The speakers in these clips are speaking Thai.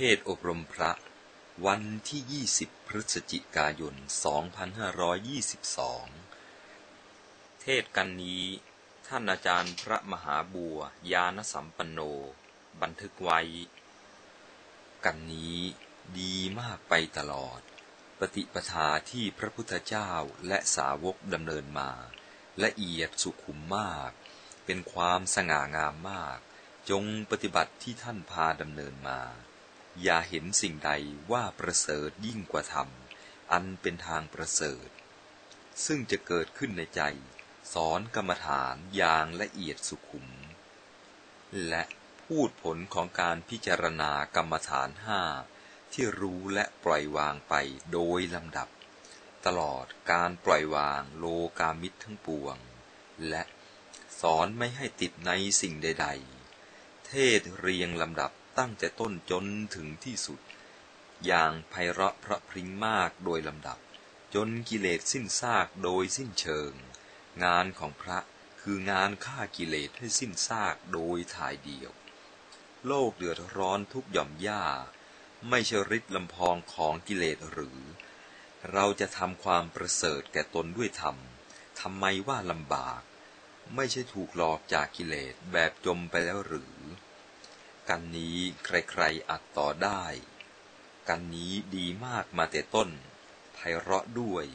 เทศอบรมพระ วันที่ 20 พฤศจิกายน 2522 เทศกันนี้ ท่านอาจารย์พระมหาบัวยานสัมปันโน บันทึกไว้ กันนี้ดีมากไปตลอด ปฏิปทาที่พระพุทธเจ้าและสาวกดำเนินมา ละเอียดสุขุมมาก เป็นความสง่างามมาก จงปฏิบัติที่ท่านพาดำเนินมา อย่าเห็นสิ่งใดว่าประเสริฐยิ่งกว่าธรรม อันเป็นทางประเสริฐ ซึ่งจะเกิดขึ้นในใจ สอนกรรมฐานอย่างละเอียดสุขุม และพูดผลของการพิจารณากรรมฐานห้าที่รู้และปล่อยวางไปโดยลำดับ ตลอดการปล่อยวางโลกามิตรทั้งปวง และสอนไม่ให้ติดในสิ่งใด ๆ เทศเรียงลำดับ ตั้งแต่ต้นจนถึงที่สุด อย่างไพเราะพระพริ้งมากโดยลำดับ จนกิเลสสิ้นซากโดยสิ้นเชิง งานของพระคืองานฆ่ากิเลสให้สิ้นซากโดยถ่ายเดียว โลกเดือดร้อนทุกหย่อมหญ้า ไม่ช่ฤทธิ์ลำพองของกิเลสหรือ เราจะทำความประเสริฐแก่ตนด้วยธรรมทำไมว่าลำบาก ไม่ใช่ถูกหลอกจากกิเลสแบบจมไปแล้วหรือ กันนี้ใครๆอัดต่อได้ กันนี้ดีมากมาแต่ต้นไพเราะด้วย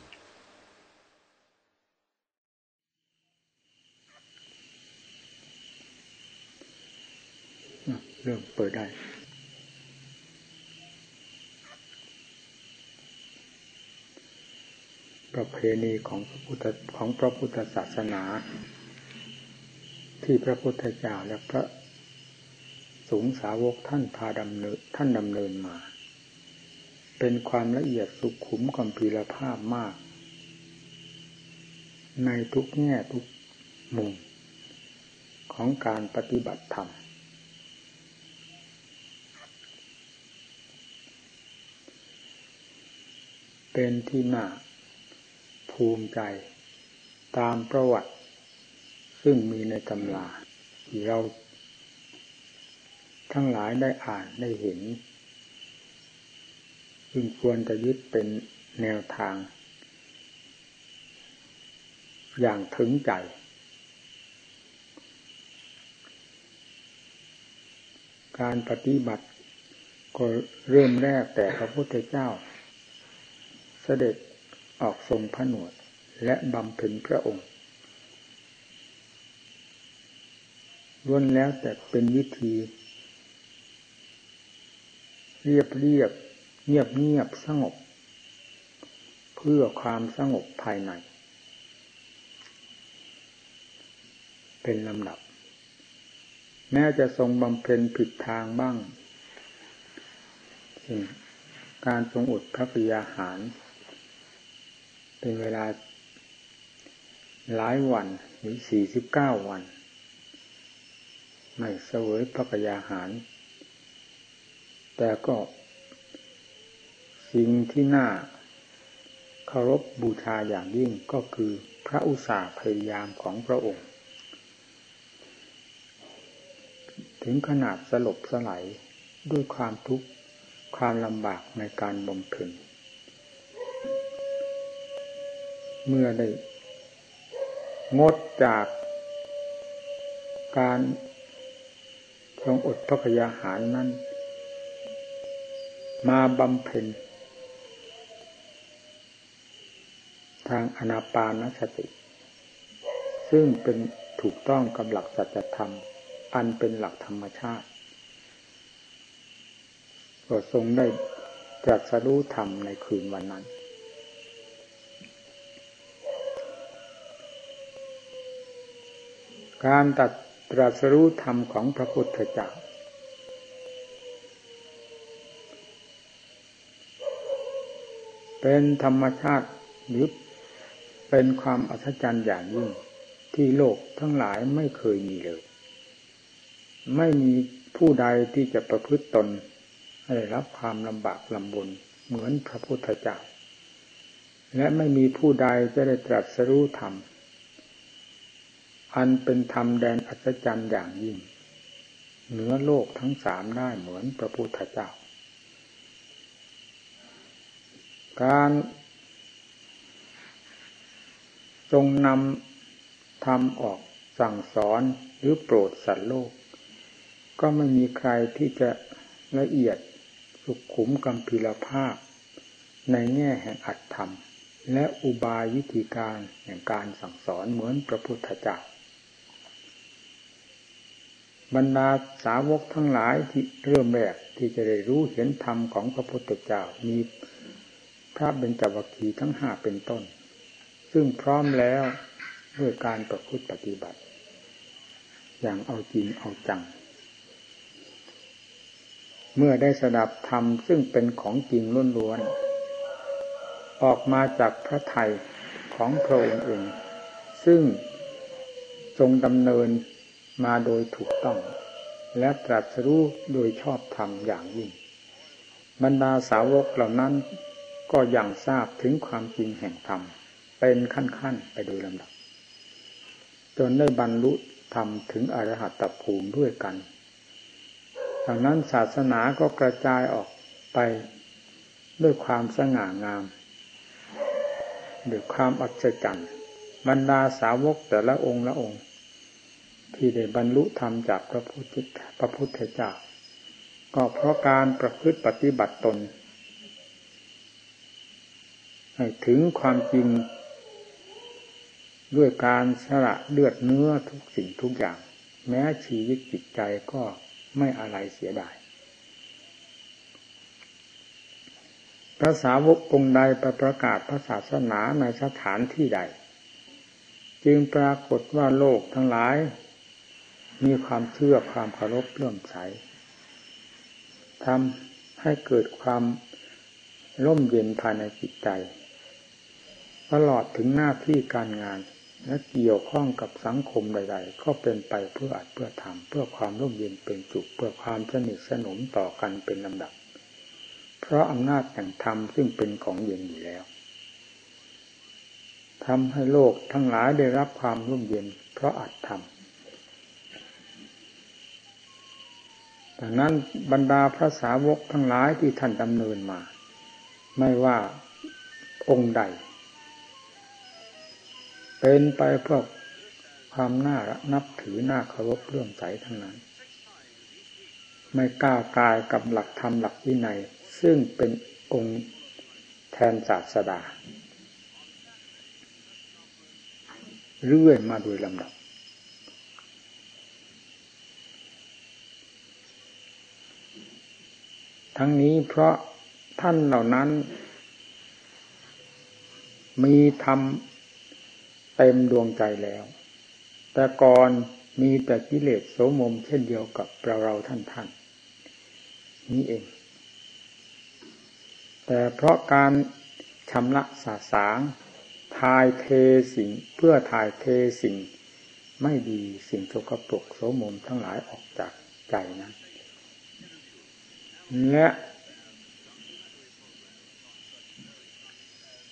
เริ่มเปิดได้ประเพณีของพระพุทธของพระพุทธศาสนา ที่พระพุทธเจ้าและพระ สูงสาวกท่านพาดำเนินท่านดำเนินมา เป็นความละเอียดสุขุมกำพีรภาพมาก ในทุกแง่ทุกมุมของการปฏิบัติธรรม เป็นที่น่าภูมิใจตามประวัติ ซึ่งมีในตำราที่เรา ทั้งหลายได้อ่านได้เห็นซึ่งควรจะยึดเป็นแนวทาง อย่างถึงใจ การปฏิบัติก็เริ่มแรกแต่พระพุทธเจ้า เสด็จออกทรงผนวดและบำเพ็ญพระองค์ล้วนแล้วแต่เป็นวิธี เรียบเรียบเงียบเงียบสงบ เพื่อความสงบภายใน เป็นลำดับ แม้จะทรงบำเพ็ญผิดทางบ้างเช่นการทรงอดพระปิยาหาร เป็นเวลาหลายวันหรือสี่สิบเก้าวัน ไม่เสวยพระปิยาหาร แต่ก็สิ่งที่น่าเคารพบูชาอย่างยิ่งก็คือพระอุตสาห์พยายามของพระองค์ ถึงขนาดสลบสลายด้วยความทุกข์ความลำบากในการบำเพ็ญเมื่อได้งดจากการทรงอดพระพยาหารนั้น มาบำเพ็ญทางอนาปานสติ ซึ่งเป็นถูกต้องกับหลักสัจธรรม อันเป็นหลักธรรมชาติก็ทรงได้ตรัสรู้ธรรมในคืนวันนั้น การตัดตรัสรู้ธรรมของพระพุทธเจ้า เป็นธรรมชาติหรือเป็นความอัศจรรย์อย่างยิ่งที่โลกทั้งหลายไม่เคยมีเลย ไม่มีผู้ใดที่จะประพฤติตนให้รับความลำบากลำบนเหมือนพระพุทธเจ้า และไม่มีผู้ใดจะได้ตรัสรู้ธรรม อันเป็นธรรมแดนอัศจรรย์อย่างยิ่ง เหนือโลกทั้งสามได้เหมือนพระพุทธเจ้า การทรงนำทำออกสั่งสอนหรือโปรดสัตว์โลก ก็ไม่มีใครที่จะละเอียดสุขุมกำพิรภาพ ในแง่แห่งอัตธรรม และอุบายวิธีการแห่งการสั่งสอนเหมือนพระพุทธเจ้าบรรดาสาวกทั้งหลายที่เริ่มแรกที่จะได้รู้เห็นธรรมของพระพุทธเจ้ามี พระเบญจวัคคีทั้งห้าเป็นต้น ซึ่งพร้อมแล้วด้วยการประพฤติปฏิบัติ อย่างเอาจริงเอาจัง เมื่อได้สดับธรรมซึ่งเป็นของจริงล้วนๆออกมาจากพระไทยของพระองค์เองซึ่งทรงดำเนินมาโดยถูกต้อง และตรัสรู้โดยชอบธรรมอย่างยิ่งบรรดาสาวกเหล่านั้น ก็ยังทราบถึงความจริงแห่งธรรม เป็นขั้นๆไปโดยลำดับ จนได้บรรลุธรรมถึงอรหัตตภูมิด้วยกันดังนั้นศาสนาก็กระจายออกไปด้วยความสง่างามด้วยความอัศจรรย์บรรดาสาวกแต่ละองค์ละองค์ ที่ได้บรรลุธรรมจากพระพุทธพระพุทธเจ้าก็เพราะการประพฤติปฏิบัติตน ถึงความจริง ด้วยการสละเลือดเนื้อทุกสิ่งทุกอย่าง แม้ชีวิตจิตใจก็ไม่อะไรเสียดายพระสาวกองค์ใดประประกาศพระศาสนาในสถานที่ใด จึงปรากฏว่าโลกทั้งหลาย มีความเชื่อความเคารพเลื่อมใสทำให้เกิดความร่มเย็นภายในจิตใจ ตลอดถึงหน้าที่การงาน และเกี่ยวข้องกับสังคมใด ๆ ก็เป็นไปเพื่ออัดเพื่อทำเพื่อความร่มเย็นเป็นจุกเพื่อความสนิทสนมต่อกันเป็นลำดับ เพราะอำนาจแห่งธรรมซึ่งเป็นของเย็นอยู่แล้วทำให้โลกทั้งหลายได้รับความร่มเย็น เพราะอัดธรรมดังนั้นบรรดาพระสาวกทั้งหลายที่ท่านดำเนินมา ไม่ว่าองค์ใด เป็นไปเพื่อความน่ารักนับถือน้าเคารพเรื่องใจทั้งนั้น ไม่ก้าวกายกับหลักธรรมหลักวินัย ซึ่งเป็นองค์แทนศาสดา เรื่อยมาโดยลำดับ ทั้งนี้เพราะท่านเหล่านั้น มีธรรม เต็มดวงใจแล้ว แต่ก่อนมีแต่กิเลสโสมมเช่นเดียวกับเราเราท่านท่านนี่เอง แต่เพราะการชำระสาสางทายเทสิ่งเพื่อทายเทสิ่ง ไม่ดีสิ่งโสกปรกโสมมทั้งหลายออกจากใจนั้นและ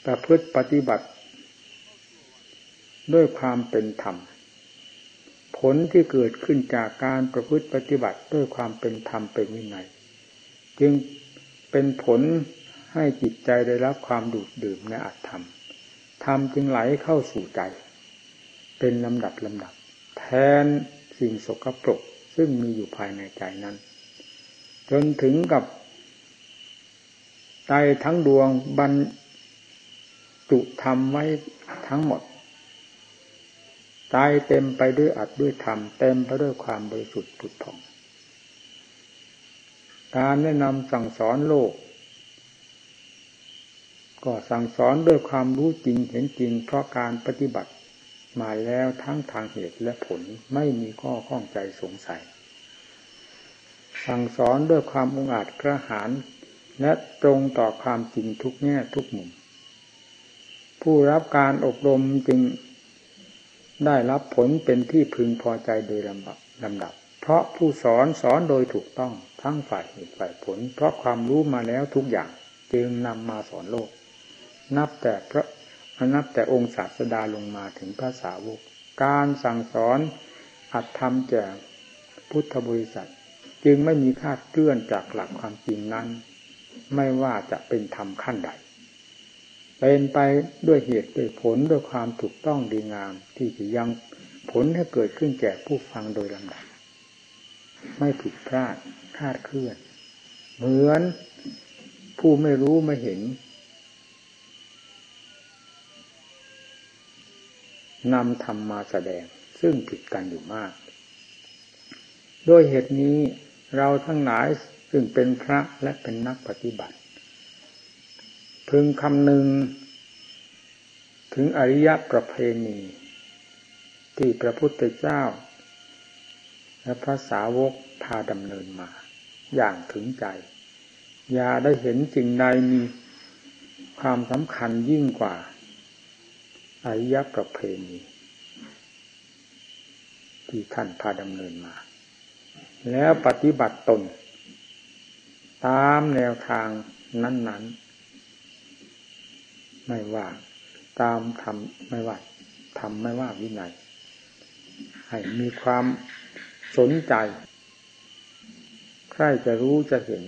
ประพฤติปฏิบัติ ด้วยความเป็นธรรม ผลที่เกิดขึ้นจากการประพฤติปฏิบัติด้วยความเป็นธรรมเป็นวินัยจึงเป็นผลให้จิตใจได้รับความดูดดื่มในอัตธรรม ธรรมจึงไหลเข้าสู่ใจ เป็นลำดับลำดับ แทนสิ่งสกปรกซึ่งมีอยู่ภายในใจนั้น จนถึงกับใจทั้งดวงบรรจุธรรมไว้ทั้งหมด ใจเต็มไปด้วยอัดด้วยธรรมเต็มไปด้วยความบริสุทธิ์ผุดผ่อง การแนะนำสั่งสอนโลก ก็สั่งสอนด้วยความรู้จริงเห็นจริง เพราะการปฏิบัติมาแล้วทั้งทางเหตุและผลไม่มีข้อข้องใจสงสัย สั่งสอนด้วยความองอาจกระหาร และตรงต่อความจริงทุกแง่ทุกมุม ผู้รับการอบรมจึง ได้รับผลเป็นที่พึงพอใจโดยลำดับลำดับ เพราะผู้สอนสอนโดยถูกต้องทั้งฝ่ายเหตุฝ่ายผล เพราะความรู้มาแล้วทุกอย่างจึงนำมาสอนโลก นับแต่พระนับแต่องค์ศาสดาลงมาถึงพระสาวก การสั่งสอนอัดทำแก่พุทธบริษัท จึงไม่มีคาดเคลื่อนจากหลักความจริงนั้น ไม่ว่าจะเป็นธรรมขั้นใด เป็นไปด้วยเหตุด้วยผลด้วยความถูกต้องดีงาม ที่จะยังผลให้เกิดขึ้นแก่ผู้ฟังโดยลำดับ ไม่ผิดพลาดคาดเคลื่อน เหมือนผู้ไม่รู้ไม่เห็นนำธรรมมาแสดงซึ่งผิดกันอยู่มากโดยเหตุนี้เราทั้งหลายซึ่งเป็นพระและเป็นนักปฏิบัติ พึงคำหนึ่งถึงอริยประเพณี ที่พระพุทธเจ้า และพระสาวกพาดำเนินมา อย่างถึงใจ อย่าได้เห็นสิ่งใดมีความสำคัญยิ่งกว่าอริยประเพณีที่ท่านพาดำเนินมา แล้วปฏิบัติตน ตามแนวทางนั้น ๆ ไม่ว่าตามทำไม่ว่าทำไม่ว่าวินัยให้มีความสนใจ ใครจะรู้จะเห็น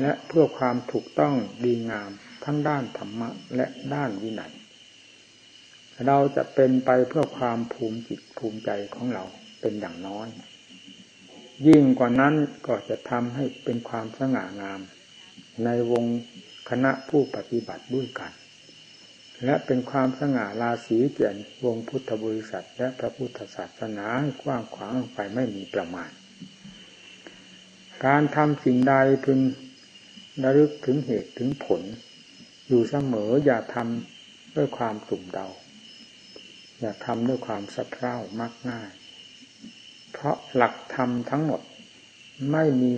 และเพื่อความถูกต้องดีงามทั้งด้านธรรมะและด้านวินัยเราจะเป็นไปเพื่อความภูมิจิตภูมิใจของเราเป็นอย่างน้อย ยิ่งกว่านั้นก็จะทำให้เป็นความสง่างาม ในวงคณะผู้ปฏิบัติด้วยกัน และเป็นความสง่าราศีเกียรติวงพุทธบริษัท และพระพุทธศาสนาให้กว้างขวางไปไม่มีประมาณ การทำสิ่งใดพึงระลึกถึงเหตุถึงผล อยู่เสมออย่าทำด้วยความสุ่มเดา อย่าทำด้วยความสะเพร่ามักง่าย เพราะหลักธรรมทั้งหมดไม่มี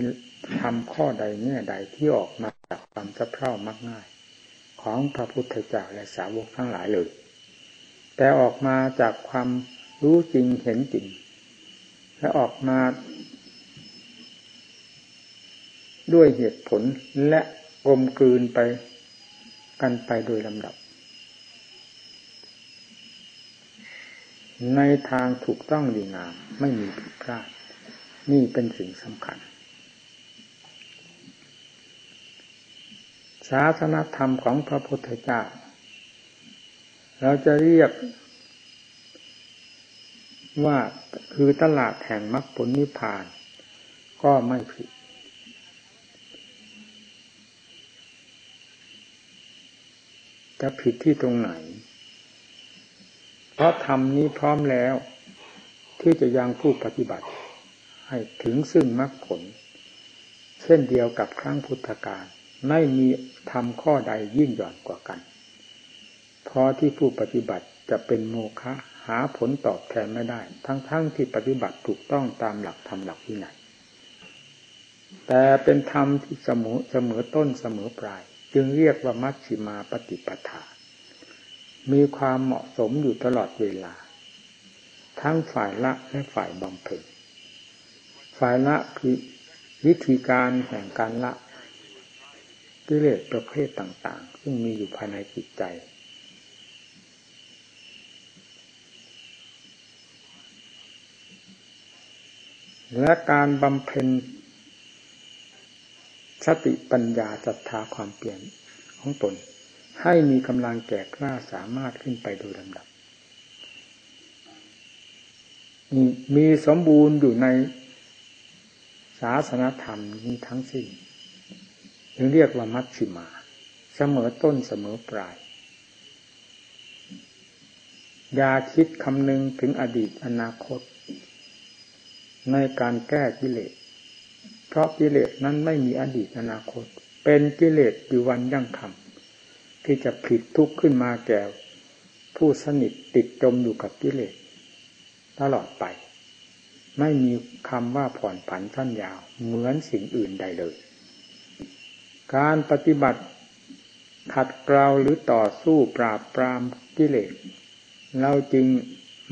ธรรมข้อใดแง่ใดที่ออกมาจากความสะเพร่ามักง่าย ของพระพุทธเจ้าและสาวกทั้งหลายเลย แต่ออกมาจากความรู้จริงเห็นจริง และออกมา ด้วยเหตุผลและกลมกลืนไปกันไปโดยลำดับ ในทางถูกต้องดีงามไม่มีผิดพลาดนี่เป็นสิ่งสำคัญ ศาสนธรรมของพระพุทธเจ้า เราจะเรียกว่าคือตลาดแห่งมรรคผลนิพพาน ก็ไม่ผิด จะผิดที่ตรงไหน เพราะธรรมนี้พร้อมแล้ว ที่จะยังผู้ปฏิบัติ ให้ถึงซึ่งมรรคผล เช่นเดียวกับครั้งพุทธกาล ไม่มีธรรมข้อใดยิ่งหย่อนกว่ากัน พอที่ผู้ปฏิบัติจะเป็นโมฆะหาผลตอบแทนไม่ได้ ทั้งๆทที่ปฏิบัติถูกต้องตามหลักธรรมหลักวินัยแต่เป็นธรรมที่เสมอเสมอต้นเสมอปลาย จึงเรียกว่ามัชชิมาปฏิปทา มีความเหมาะสมอยู่ตลอดเวลา ทั้งฝ่ายละและฝ่ายบำเพ็ญฝ่ายละคือวิธีการแห่งการละ กิเลสประเภทต่างๆ ซึ่งมีอยู่ภายในจิตใจ และการบำเพ็ญสติปัญญาศรัทธาความเปลี่ยนของตน ให้มีกำลังแก่กล้าสามารถขึ้นไปโดยลำดับ มีสมบูรณ์อยู่ในศาสนธรรมนี้ทั้งสิ้น ถึงเรียกว่ามัชชิมา เสมอต้นเสมอปลายอย่าคิดคำนึงถึงอดีตอนาคต ในการแก้กิเลส เพราะกิเลสนั้นไม่มีอดีตอนาคต เป็นกิเลสอยู่วันยั่งคำที่จะผิดทุกข์ขึ้นมาแก่ผู้สนิทติดจมอยู่กับกิเลส ตลอดไป ไม่มีคำว่าผ่อนผันสั้นยาวเหมือนสิ่งอื่นใดเลย การปฏิบัติขัดเกลาหรือต่อสู้ปราบปรามกิเลสเราจึง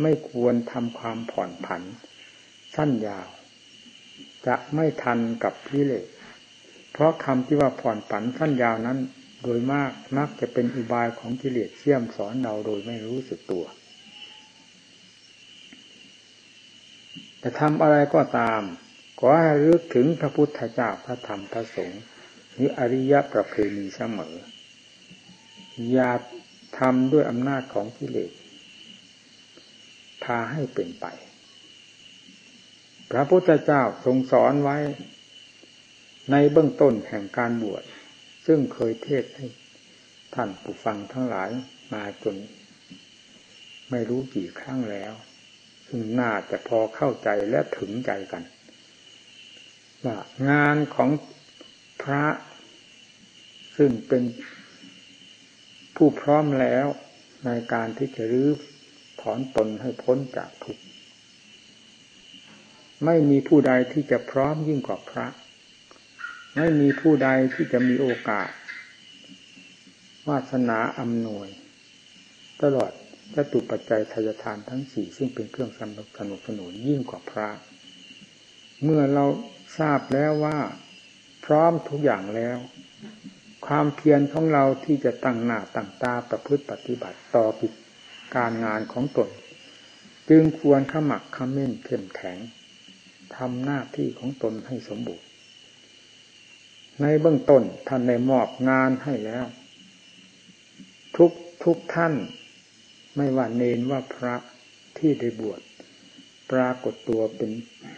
ไม่ควรทำความผ่อนผัน สั้นยาว จะไม่ทันกับกิเลสเพราะคำที่ว่าผ่อนผันสั้นยาวนั้น โดยมากมักจะเป็นอุบายของกิเลสเชี่ยมสอนเราโดยไม่รู้สึกตัวแต่ทำอะไรก็ตาม ขอให้รึกถึงพระพุทธเจ้าพระธรรมพระสงฆ์ นี้อริยประเพณีเสมอ อย่าทำด้วยอำนาจของกิเลสพาให้เป็นไป พระพุทธเจ้าทรงสอนไว้ในเบื้องต้นแห่งการบวช ซึ่งเคยเทศให้ท่านผู้ฟังทั้งหลายมาจน ไม่รู้กี่ครั้งแล้ว ซึ่งน่าจะพอเข้าใจและถึงใจกันว่างานของ ระซึ่งเป็นผู้พร้อมแล้วในการที่จะรื้อถอนตนให้พ้นจากทุกข์ไม่มีผู้ใดที่จะพร้อมยิ่งกว่าพระ ไม่มีผู้ใดที่จะมีโอกาส วาสนาอำนวย ตลอดจตุปัจจัยทายทานทั้งสี่ซึ่งเป็นเครื่องสนับสนุนยิ่งกว่าพระ เมื่อเราทราบแล้วว่า พร้อมทุกอย่างแล้ว ความเพียรของเราที่จะตั้งหน้าตั้งตาประพฤติปฏิบัติต่อกิจการงานของตน จึงควรขมักขม้นเข้มแข็งทำหน้าที่ของตนให้สมบูรณ์ ในเบื้องต้นท่านได้มอบงานให้แล้ว ทุกทุกท่าน ไม่ว่าเนนว่าพระที่ได้บวช ปรากฏตัวเป็น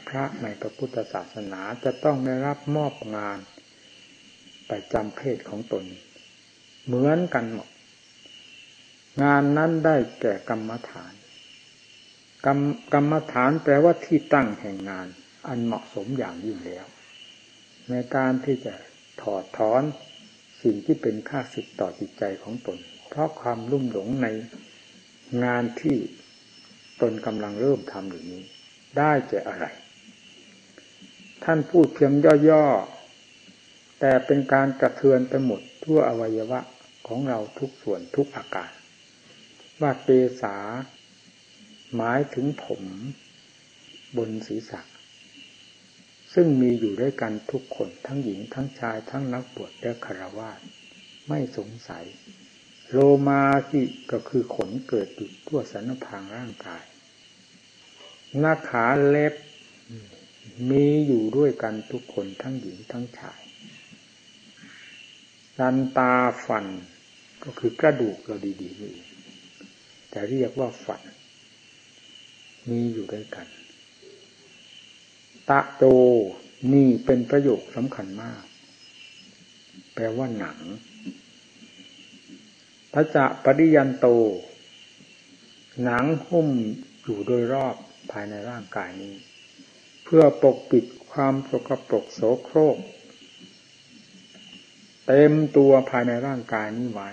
พระในพระพุทธศาสนาจะต้องได้รับมอบงานไปจำเพศของตน เหมือนกันหมด งานนั้นได้แก่กรรมฐาน กรรมกรรมฐานแปลว่าที่ตั้งแห่งงาน อันเหมาะสมอย่างยิ่งแล้ว ในการที่จะถอดถอนสิ่งที่เป็นค่าสิทธิ์ต่อจิตใจของตน เพราะความลุ่มหลงในงานที่ ตนกำลังเริ่มทำอยู่นี้ ได้จะอะไร ท่านพูดเพียงย่อๆ แต่เป็นการกระเทือนไปหมดทั่วอวัยวะของเราทุกส่วนทุกอาการว่าเปสาหมายถึงผมบนศีรษะ ซึ่งมีอยู่ด้วยกันทุกคนทั้งหญิงทั้งชายทั้งนักบวชและคารวะไม่สงสัย โลมาที่ก็คือขนเกิดอยู่ทั่วสันพางร่างกาย หน้าขาเล็บ มีอยู่ด้วยกันทุกคนทั้งหญิงทั้งชายดันตาฟันก็คือกระดูกเราดีๆนี่แต่เรียกว่าฟัน มีอยู่ด้วยกัน ตะโตนี่เป็นประโยคสำคัญมาก แปลว่าหนังพระจะปริยันโต หนังหุ้มอยู่โดยรอบ ภายในร่างกายนี้ เพื่อปกปิดความสกปรกโสโครก เต็มตัวภายในร่างกายนี้ไว้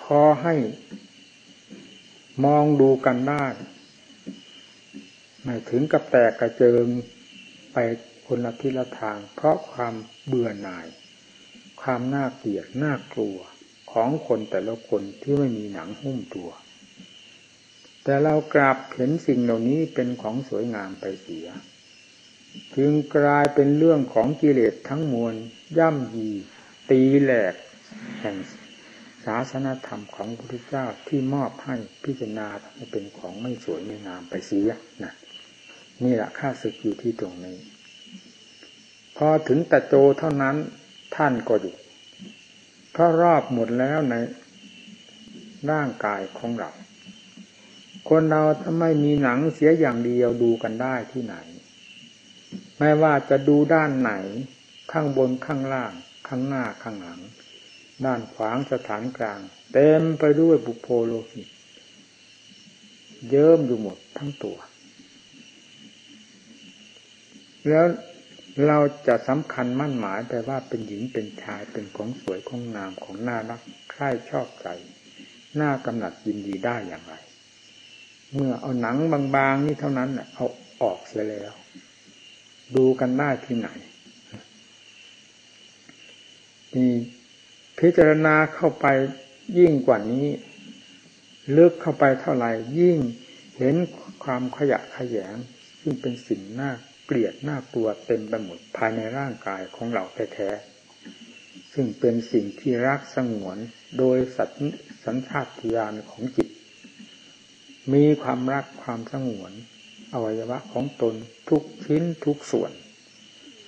พอให้มองดูกันได้ไม่ถึงกับแตกกระเจิงไปคนละทิศละทาง เพราะความเบื่อหน่าย ความน่าเกลียดน่ากลัวของคนแต่ละคนที่ไม่มีหนังหุ้มตัว แต่เรากลับเห็นสิ่งเหล่านี้เป็นของสวยงามไปเสีย จึงกลายเป็นเรื่องของกิเลสทั้งมวล ย่ำยีตีแหลก แห่งศาสนธรรมของพระพุทธเจ้าที่มอบให้พิจารณาให้เป็นของไม่สวยไม่งามไปเสียนะนี่แหละค่าศึกอยู่ที่ตรงนี้ พอถึงตะโจเท่านั้นท่านก็หยุดเพราะรอบหมดแล้วในร่างกายของเรา คนเราถ้าไม่มีหนังเสียอย่างเดียวดูกันได้ที่ไหน ไม่ว่าจะดูด้านไหน ข้างบนข้างล่าง ข้างหน้าข้างหลัง ด้านขวางสถานกลาง เต็มไปด้วยบุโพโลหิตเยิ้มอยู่หมดทั้งตัว แล้วเราจะสำคัญมั่นหมายไปว่าเป็นหญิงเป็นชายเป็นของสวยของงามของน่ารักใคร่ชอบใจน่ากำหนัดยินดีได้อย่างไร เมื่อเอาหนังบางๆนี่เท่านั้นเอาออกเสียแล้ว ดูกันได้ที่ไหนมีพิจารณาเข้าไปยิ่งกว่านี้ ลึกเข้าไปเท่าไหร่ยิ่งเห็นความขยะขยง ซึ่งเป็นสิ่งน่าเกลียดน่ากลัวเต็มไปหมดภายในร่างกายของเราแท้ๆซึ่งเป็นสิ่งที่รักสงวนโดยสัสัญชาตญาณของจิต มีความรักความสงวน อวัยวะของตนทุกชิ้นทุกส่วน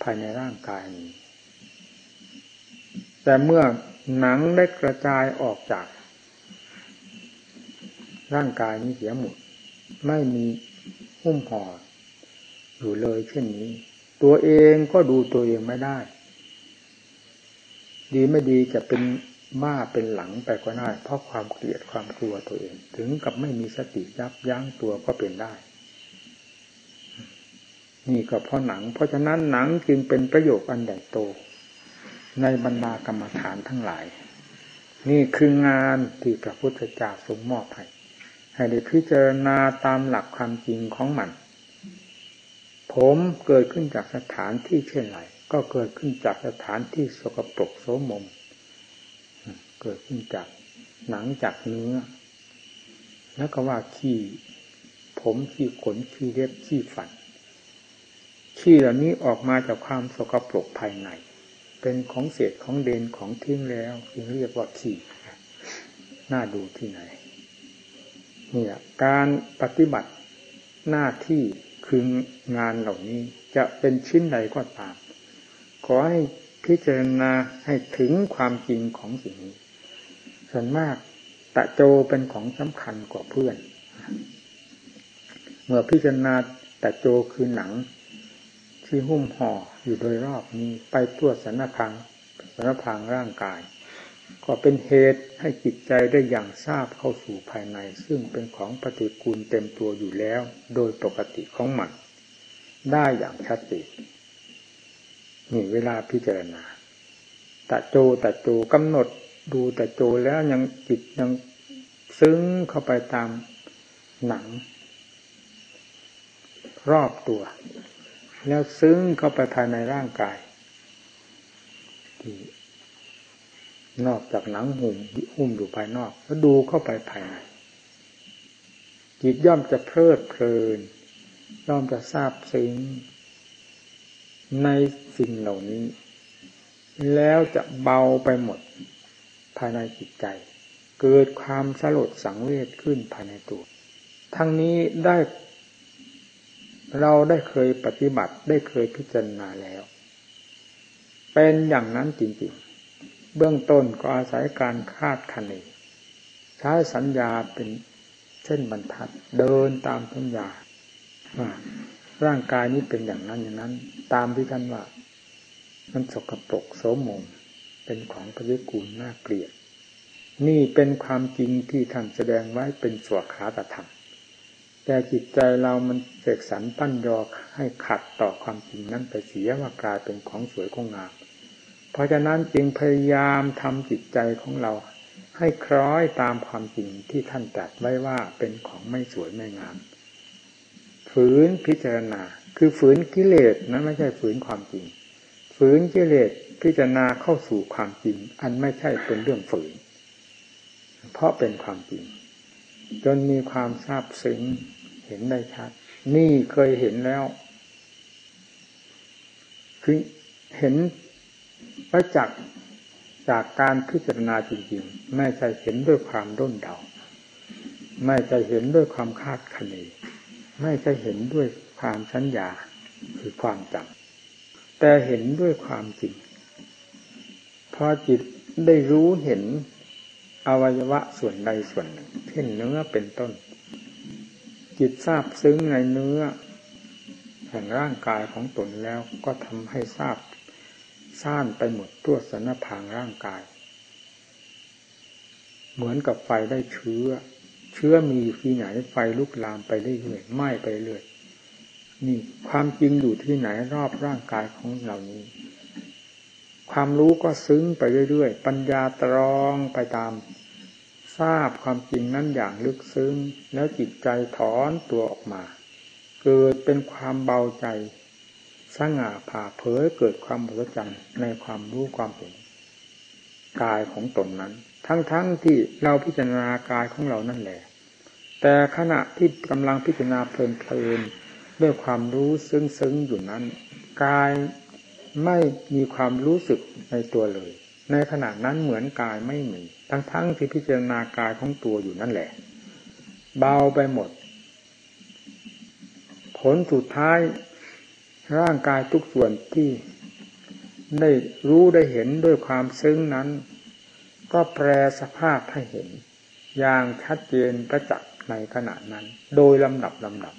ภายในร่างกายนี้ แต่เมื่อหนังได้กระจายออกจาก ร่างกายนี้เสียหมด ไม่มีหุ้มห่ออยู่เลยเช่นนี้ ตัวเองก็ดูตัวเองไม่ได้ ดีไม่ดีจะเป็น บ้าเป็นหลังไปก็ได้ เพราะความเกลียดความกลัวตัวเอง ถึงกับไม่มีสติยับยั้งตัวก็เป็นได้ นี่ก็เพราะหนัง เพราะฉะนั้นหนังจึงเป็นประโยชน์อันใหญ่โต ในบรรดากรรมฐานทั้งหลาย นี่คืองานที่พระพุทธเจ้าทรงมอบให้ให้ได้พิจารณาตามหลักความจริงของมัน ผมเกิดขึ้นจากสถานที่เช่นไรก็เกิดขึ้นจากสถานที่สกปรกโสมม เกิดขึ้นจากหนังจากเนื้อ แล้วก็ว่าขี้ผมขี้ขนขี้เล็บขี้ฟันขี้เหล่านี้ออกมาจากความสกปรกภายใน เป็นของเศษของเดนของทิ้งแล้วจึงเรียกว่าขี้น่าดูที่ไหนเนี่ยการปฏิบัติหน้าที่คืองานเหล่านี้จะเป็นชิ้นใดก็ตาม ขอให้พิจารณาให้ถึงความจริงของสิ่งนี้ ส่วนมาก ตะโจเป็นของสำคัญกว่าเพื่อน เมื่อพิจารณาตะโจคือหนัง ที่หุ้มห่ออยู่โดยรอบนี้ไปทั่วสารพังสารพังร่างกาย ก็เป็นเหตุให้จิตใจได้อย่างทราบเข้าสู่ภายใน ซึ่งเป็นของปฏิกูลเต็มตัวอยู่แล้ว โดยปกติของมันได้อย่างชัดเจนนี่เวลาพิจารณาตะโจตะโจกำหนด ดูแตะโจแล้วยังจิตยังซึ้งเข้าไปตามหนัง รอบตัว แล้วซึ้งเข้าไปภายในร่างกายที่นอกจากหนังหุ่มหุ้มอยู่ภายนอก แล้วดูเข้าไปภายในจิตย่อมจะเพลิดเพลิน ย่อมจะทราบซึ้งในสิ่งเหล่านี้ แล้วจะเบาไปหมด ภายในจิตใจ เกิดความสลดสังเวชขึ้นภายในตัว ทั้งนี้ได้เราได้เคยปฏิบัติได้เคยพิจารณาแล้ว เป็นอย่างนั้นจริงๆ เบื้องต้นก็อาศัยการคาดคะเนใช้สัญญาเป็นเช่นบรรทัด เดินตามสัญญาว่าร่างกายนี้เป็นอย่างนั้นอย่างนั้น ตามที่ท่านว่า มันสกปรกโสมม เป็นของปฏิกูลน่าเกลียด นี่เป็นความจริงที่ท่านแสดงไว้เป็นสวขาตธรรม แต่จิตใจเรามันเสกสรรปั้นยอให้ขัดต่อความจริงนั้นไปเสียว่ากลายเป็นของสวยของงาม เพราะฉะนั้นจึงพยายามทำจิตใจของเรา ให้คล้อยตามความจริงที่ท่านตรัสไว้ว่าเป็นของไม่สวยไม่งาม ฝืนพิจารณา คือฝืนกิเลสนั้นไม่ใช่ฝืนความจริงฝืนกิเลส พิจารณาเข้าสู่ความจริง อันไม่ใช่เป็นเรื่องฝืน เพราะเป็นความจริง จนมีความทราบซึ้งเห็นได้ชัด นี่เคยเห็นแล้ว คือเห็นประจักษ์จากการพิจารณาจริงๆ ไม่ใช่เห็นด้วยความด้นเดา ไม่ใช่เห็นด้วยความคาดคะเน ไม่ใช่เห็นด้วยความสัญญาคือความจำแต่เห็นด้วยความจริง พอจิตได้รู้เห็นอวัยวะส่วนใดส่วนหนึ่งเช่นเนื้อเป็นต้น จิตทราบซึ้งในเนื้อแห่งร่างกายของตนแล้วก็ทำให้ทราบซ่านไปหมดตัวสนพางร่างกาย เหมือนกับไฟได้เชื้อ เชื้อมีอยู่ที่ไหนไฟลุกลามไปเรื่อยๆไหม้ไปเรื่อยนี่ความจริงอยู่ที่ไหนรอบร่างกายของเหล่านี้ ความรู้ก็ซึ้งไปเรื่อยๆ ปัญญาตรองไปตาม ทราบความจริงนั้นอย่างลึกซึ้ง แล้วจิตใจถอนตัวออกมา เกิดเป็นความเบาใจสง่าผ่าเผยเกิดความบริจันในความรู้ความเห็นกายของตนนั้น ทั้งๆทที่เราพิจารณากายของเรานั่นแหละ แต่ขณะที่กำลังพิจารณาเพลินๆด้วยความรู้ซึ้งๆอยู่นั้น กาย ไม่มีความรู้สึกในตัวเลย ในขณะนั้นเหมือนกายไม่มี ทั้งๆทที่พิจารณากายของตัวอยู่นั่นแหละ เบาไปหมด ผลสุดท้ายร่างกายทุกส่วนที่ได้รู้ได้เห็นด้วยความซึ้งนั้น ก็แปรสภาพให้เห็น อย่างชัดเจนประจักษ์ในขณะนั้น โดยลำดับลำดับ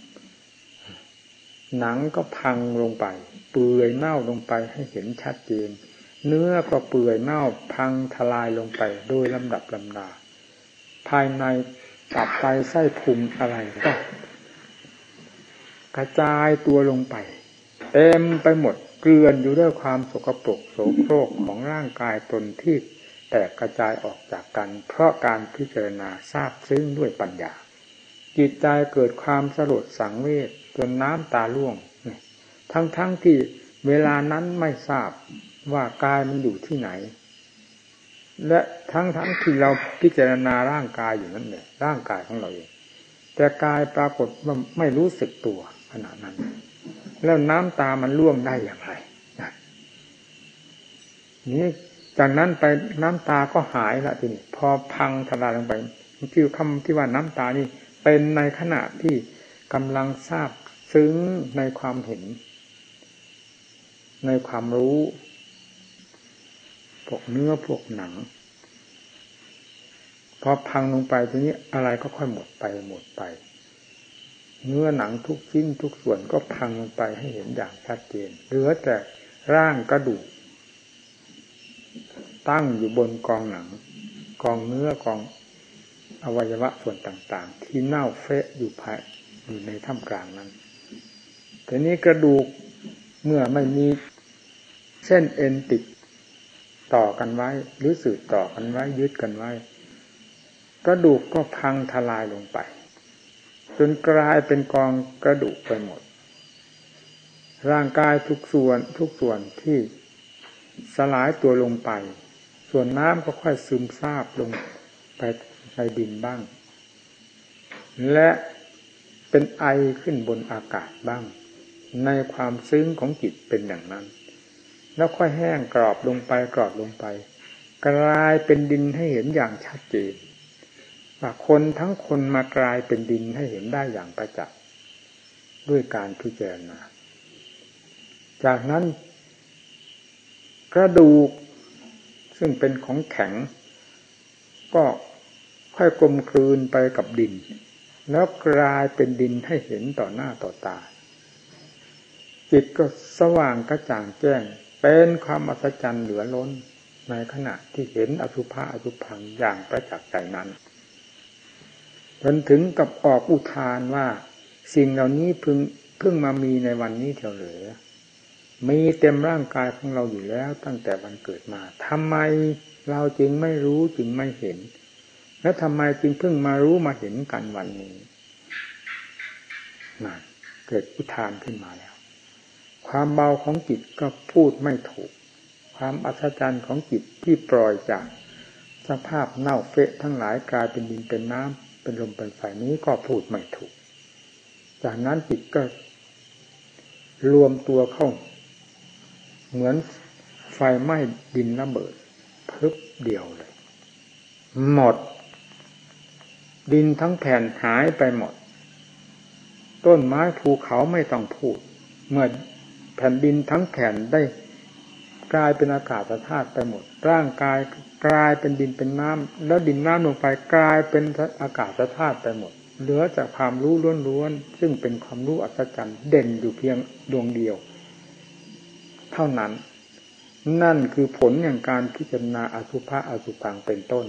หนังก็พังลงไป เปื่อยเน่าลงไปให้เห็นชัดเจน เนื้อก็เปื่อยเน่าพังทลายลงไปโดยลำดับลำดา ภายในตับไตไส้พุงอะไรก็กระจายตัวลงไป เต็มไปหมดเกลื่อนอยู่ด้วยความสกปรกโสโครกของร่างกายตนที่แตกกระจายออกจากกัน เพราะการพิจารณาทราบซึ้งด้วยปัญญา จิตใจเกิดความสลดสังเวช จนน้ำตาล่วง ทั้งๆทที่เวลานั้นไม่ทราบว่ากายมันอยู่ที่ไหน และทั้งๆทที่เราพิจารณาร่างกายอยู่นั่นเลยร่างกายของเราเองแต่กายปรากฏว่าไม่รู้สึกตัวขณะนั้น แล้วน้ำตามันล่วงได้อย่างไรนี่จากนั้นไปน้ำตาก็หายละทีนี้พอพังทลายลงไปคือคำที่ว่าน้ำตานี่เป็นในขณะที่กำลังทราบ ซึ้งในความเห็น ในความรู้พวกเนื้อพวกหนังพอพังลงไปทีนี้อะไรก็ค่อยหมดไปหมดไป เนื้อหนังทุกชิ้นทุกส่วนก็พังลงไปให้เห็นอย่างชัดเจนเหลือแต่ร่างกระดูก ตั้งอยู่บนกองหนัง กองเนื้อกองอวัยวะส่วนต่าง ๆ ที่เน่าเฟะอยู่ภายอยู่ในท่ามกลางนั้น แต่นี้กระดูกเมื่อไม่มีเส้นเอ็นติดต่อกันไว้ หรือสืบต่อกันไว้ยึดกันไว้ กระดูกก็พังทลายลงไป จนกลายเป็นกองกระดูกไปหมด ร่างกายทุกส่วนทุกส่วนที่สลายตัวลงไป ส่วนน้ำก็ค่อยซึมซาบลงไปในดินบ้าง และเป็นไอขึ้นบนอากาศบ้าง ในความซึ้งของจิตเป็นอย่างนั้น แล้วค่อยแห้งกรอบลงไปกรอบลงไป กลายเป็นดินให้เห็นอย่างชัดเจนว่าคนทั้งคนมากลายเป็นดินให้เห็นได้อย่างประจักษ์ด้วยการพิจารณาจากนั้น กระดูกซึ่งเป็นของแข็ง ก็ค่อยกลมคลืนไปกับดิน แล้วกลายเป็นดินให้เห็นต่อหน้าต่อตา จิตก็สว่างกระจ่างแจ้ง เป็นความอัศจรรย์เหลือล้น ในขณะที่เห็นอสุภะอสุพังอย่างประจักษ์ใจนั้นจนถึงกับออกอุทานว่า สิ่งเหล่านี้เพิ่งเพิ่งมามีในวันนี้เท่าเหลือ มีเต็มร่างกายของเราอยู่แล้วตั้งแต่วันเกิดมาทำไมเราจึงไม่รู้จึงไม่เห็น และทำไมจึงเพิ่งมารู้มาเห็นกันวันนี้นั่นเกิดอุทานขึ้นมาแล้ว ความเบาของจิตก็พูดไม่ถูก ความอัศจรรย์ของจิตที่ปล่อยจาก สภาพเน่าเฟะทั้งหลายกลายเป็นดินเป็นน้ำเป็นลมเป็นไฟนี้ก็พูดไม่ถูก จากนั้นจิตก็ รวมตัวเข้า เหมือนไฟไหม้ดินระเบิดพึบเดียวเลย หมด ดินทั้งแผ่นหายไปหมด ต้นไม้ภูเขาไม่ต้องพูด เมื่อ แผ่นดินทั้งแผ่นได้กลายเป็นอากาศธาตุไปหมด ร่างกายกลายเป็นดินเป็นน้ำแล้วดินน้ำลงไปกลายเป็นอากาศธาตุไปหมด เหลือจากความรู้ล้วนๆซึ่งเป็นความรู้อัศจรรย์เด่นอยู่เพียงดวงเดียว เท่านั้น นั่นคือผลแห่งการพิจารณาอสุภะอสุพังเป็นต้น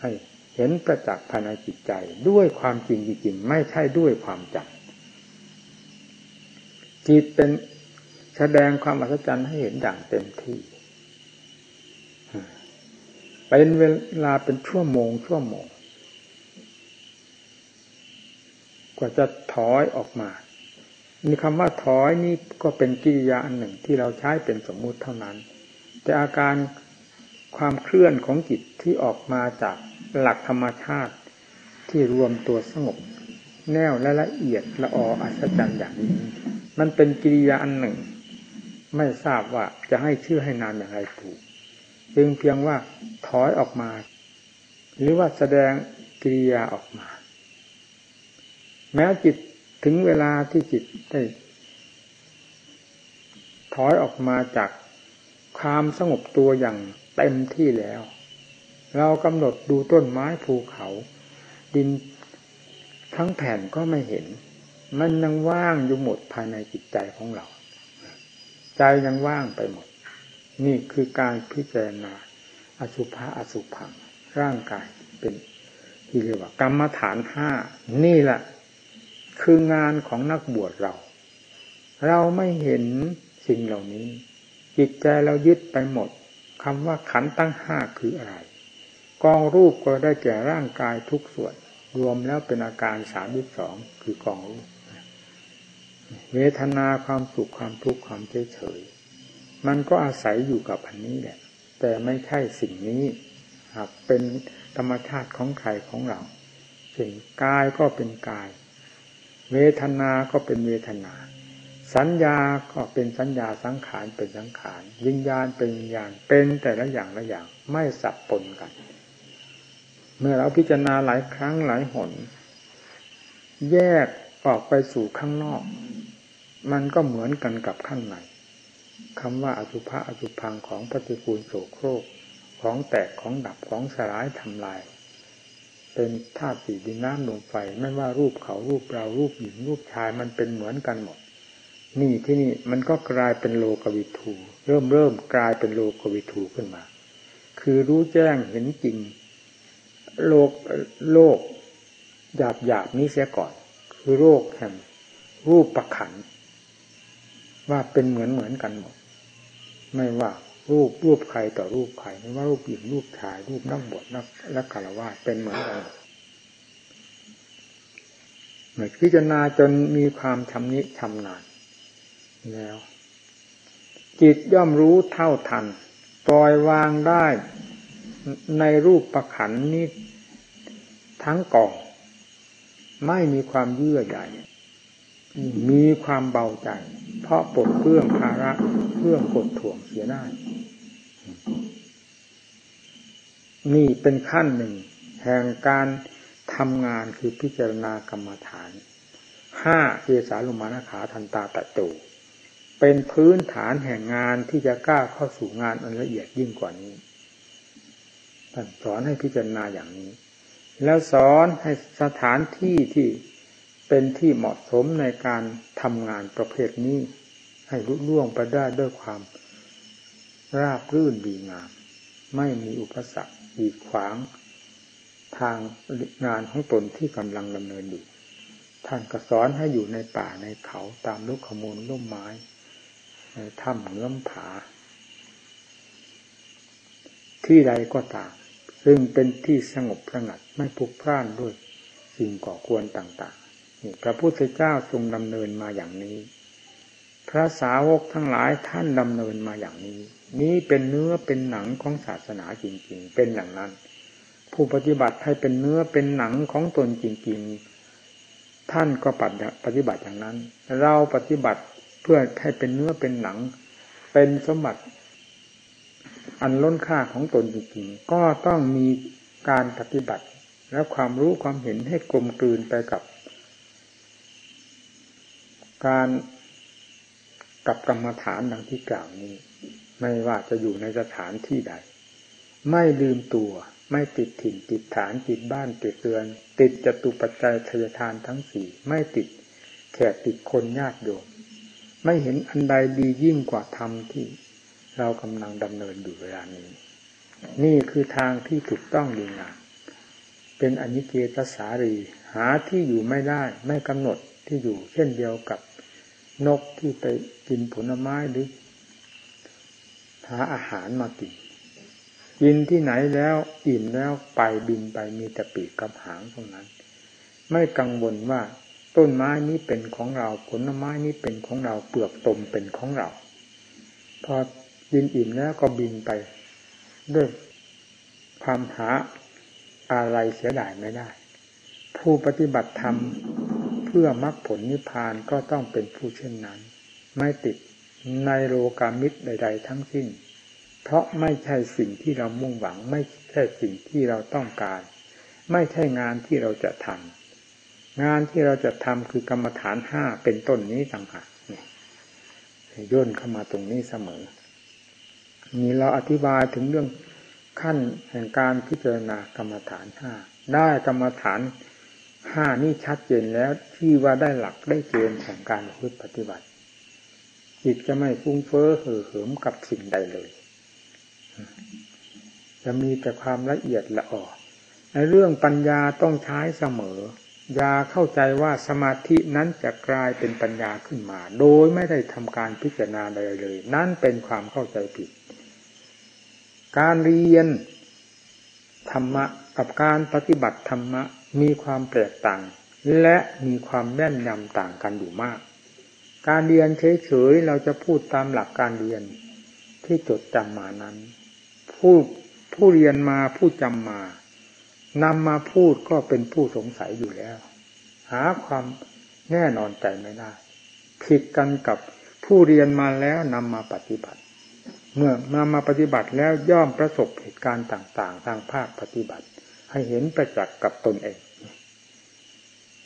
ให้เห็นประจักษ์ภายในจิตใจด้วยความจริงจริงไม่ใช่ด้วยความจำจิตเป็น แสดงความอัศจรรย์ให้เห็นอย่างเต็มที่ เป็นเวลาเป็นชั่วโมง ชั่วโมง กว่าจะถอยออกมา มีคำว่าถอยนี่ก็เป็นกิริยาอันหนึ่งที่เราใช้เป็นสมมุติเท่านั้น แต่อาการความเคลื่อนของจิตที่ออกมาจากหลักธรรมชาติที่รวมตัวสงบ แน่วและละเอียดละอออัศจรรย์อย่างนี้ มันเป็นกิริยาอันหนึ่ง ไม่ทราบว่าจะให้ชื่อให้นามอย่างไรถูก จึงเพียงว่าถอยออกมา หรือว่าแสดงกิริยาออกมา แม้จิตถึงเวลาที่จิตได้ถอยออกมาจากความสงบตัวอย่างเต็มที่แล้ว เรากำหนดดูต้นไม้ภูเขา ดินทั้งแผ่นก็ไม่เห็น มันยังว่างอยู่หมดภายในจิตใจของเรา ใจยังว่างไปหมด นี่คือการพิจารณาอสุภะอสุพัง ร่างกายเป็นที่เรียกว่ากรรมฐานห้านี่แหละคืองานของนักบวชเรา เราไม่เห็นสิ่งเหล่านี้ จิตใจเรายึดไปหมดคำว่าขันตั้งห้าคืออะไร กองรูปก็ได้แก่ร่างกายทุกส่วน รวมแล้วเป็นอาการสามยิบสองคือกองรูป เวทนาความสุขความทุกข์ความเฉยเฉยมันก็อาศัยอยู่กับอันนี้แหละ แต่ไม่ใช่สิ่งนี้ หากเป็นธรรมชาติของใครของเราสิ่งกายก็เป็นกาย เวทนา ก็เป็นเวทนา สัญญา ก็เป็นสัญญาสังขารเป็นสังขาร วิญญาณเป็นวิญญาณ เป็นแต่ละอย่างละอย่างไม่สับปนกัน เมื่อเราพิจารณาหลายครั้งหลายหน แยกออกไปสู่ข้างนอก มันก็เหมือนกันกับข้างในคำว่าอสุภะอสุพังของปฏิกูลโสโครกของแตกของดับของสลายทำลาย เป็นธาตุสีดินน้ำลมไฟไม่ว่ารูปเขารูปเรารูปหญิงรูปชายมันเป็นเหมือนกันหมด นี่ที่นี่มันก็กลายเป็นโลกวิถูเริ่มเริ่มกลายเป็นโลกวิถูขึ้นมา คือรู้แจ้งเห็นจริง โลกโลกหยาบหยาบนี้เสียก่อน คือโรคแห่งรูปประขัน ว่าเป็นเหมือนเหมือนกันหมด ไม่ว่ารูปรูปใครต่อรูปใครไม่ว่ารูปหญิงรูปชายรูปนักบวชนักและคารวะเป็นเหมือนกันเมื่อพิจารณาจนมีความชำนิชำนาญแล้ว จิตย่อมรู้เท่าทันปล่อยวางได้ในรูปประขันนี้ทั้งกอง ไม่มีความเยื่อใหญ่ มีความเบาใจ เพราะปลดเครื่องภาระเครื่องกดถ่วงเสียได้ นี่เป็นขั้นหนึ่ง แห่งการทำงานคือพิจารณากรรมฐานห้าเอสาลุมานาขาทันตาตะโตเป็นพื้นฐานแห่งงานที่จะกล้าเข้าสู่งานอันละเอียดยิ่งกว่านี้ท่านสอนให้พิจารณาอย่างนี้ แล้วสอนให้สถานที่ที่ เป็นที่เหมาะสมในการทำงานประเภทนี้ ให้รุ่ล่วงไปได้ด้วยความ ราบรื่นดีงาม ไม่มีอุปสรรคขีดขวาง ทางงานของตนที่กำลังดำเนินอยู่ ท่านก็สอนให้อยู่ในป่าในเขาตามลูกขมูลร่มไม้ ในถ้ำเงื้อมผา ที่ใดก็ตามซึ่งเป็นที่สงบสงัดไม่พลุกพล่านด้วยสิ่งก่อควรต่าง พระพุทธเจ้าทรงดำเนินมาอย่างนี้ พระสาวกทั้งหลายท่านดำเนินมาอย่างนี้ นี้เป็นเนื้อเป็นหนังของศาสนาจริง ๆ เป็นอย่างนั้น ผู้ปฏิบัติให้เป็นเนื้อเป็นหนังของตนจริง ๆ ท่านก็ปฏิบัติอย่างนั้น เราปฏิบัติเพื่อให้เป็นเนื้อเป็นหนัง เป็นสมบัติ อันล้นค่าของตนจริงๆก็ต้องมีการปฏิบัติและความรู้ความเห็นให้กลมกลืนไปกับ การกับกรรมฐานดังที่กล่าวนี้ ไม่ว่าจะอยู่ในสถานที่ใด ไม่ลืมตัว ไม่ติดถิ่นติดฐานติดบ้านติดเรือน ติดจตุปัจจัยทยทานทั้งสี่ไม่ติดแขกติดคนญาติโยมไม่เห็นอันใดดียิ่งกว่าธรรมที่เรากำลังดำเนินอยู่เวลานี้ นี่คือทางที่ถูกต้องดีงามเป็นอนิเกตสารี หาที่อยู่ไม่ได้ ไม่กำหนดที่อยู่เช่นเดียวกับ นกที่ไปกินผลไม้หรือหาอาหารมากินกินที่ไหนแล้วอิ่มแล้วไปบินไปมีแต่ปีกกับหางเท่านั้น ไม่กังวลว่าต้นไม้นี้เป็นของเราผลไม้นี้เป็นของเราเปลือกตมเป็นของเรา พอบินอิ่มแล้วก็บินไป ด้วยความหาอะไรเสียดายไม่ได้ ผู้ปฏิบัติธรรม พื่อมรรคผลนิพพานก็ต้องเป็นผู้เช่นนั้น ไม่ติดในโลกามิตรใด ๆ ทั้งสิ้น เพราะไม่ใช่สิ่งที่เรามุ่งหวัง ไม่ใช่สิ่งที่เราต้องการ ไม่ใช่งานที่เราจะทำงานที่เราจะทำคือกรรมฐานห้าเป็นต้นนี้ต่างหากย่นเข้ามาตรงนี้เสมอ นี่เราอธิบายถึงเรื่องขั้นแห่งการพิจารณากรรมฐานห้าได้กรรมฐาน ห้านี่ชัดเจนแล้วที่ว่าได้หลักได้เกณฑ์แห่งการพึ่ปฏิบัติ จิตจะไม่ฟุ้งเฟ้อเห่อเหิมกับสิ่งใดเลย จะมีแต่ความละเอียดละออในเรื่องปัญญาต้องใช้เสมออย่าเข้าใจว่าสมาธินั้นจะกลายเป็นปัญญาขึ้นมา โดยไม่ได้ทำการพิจารณาใดเลย นั่นเป็นความเข้าใจผิด การเรียนธรรมะกับการปฏิบัติธรรมะ มีความแตกต่าง และมีความแม่นยำต่างกันอยู่มาก การเรียนเฉยๆเราจะพูดตามหลักการเรียนที่จดจำมานั้น ผู้ผู้เรียนมาผู้จำมานำมาพูดก็เป็นผู้สงสัยอยู่แล้ว หาความแน่นอนใจไม่ได้ผิดกันกับผู้เรียนมาแล้วนำมาปฏิบัติ เมื่อนำมาปฏิบัติแล้วย่อมประสบเหตุการณ์ต่าง ๆ ทางภาคปฏิบัติ ให้เห็นประจักษ์กับตนเอง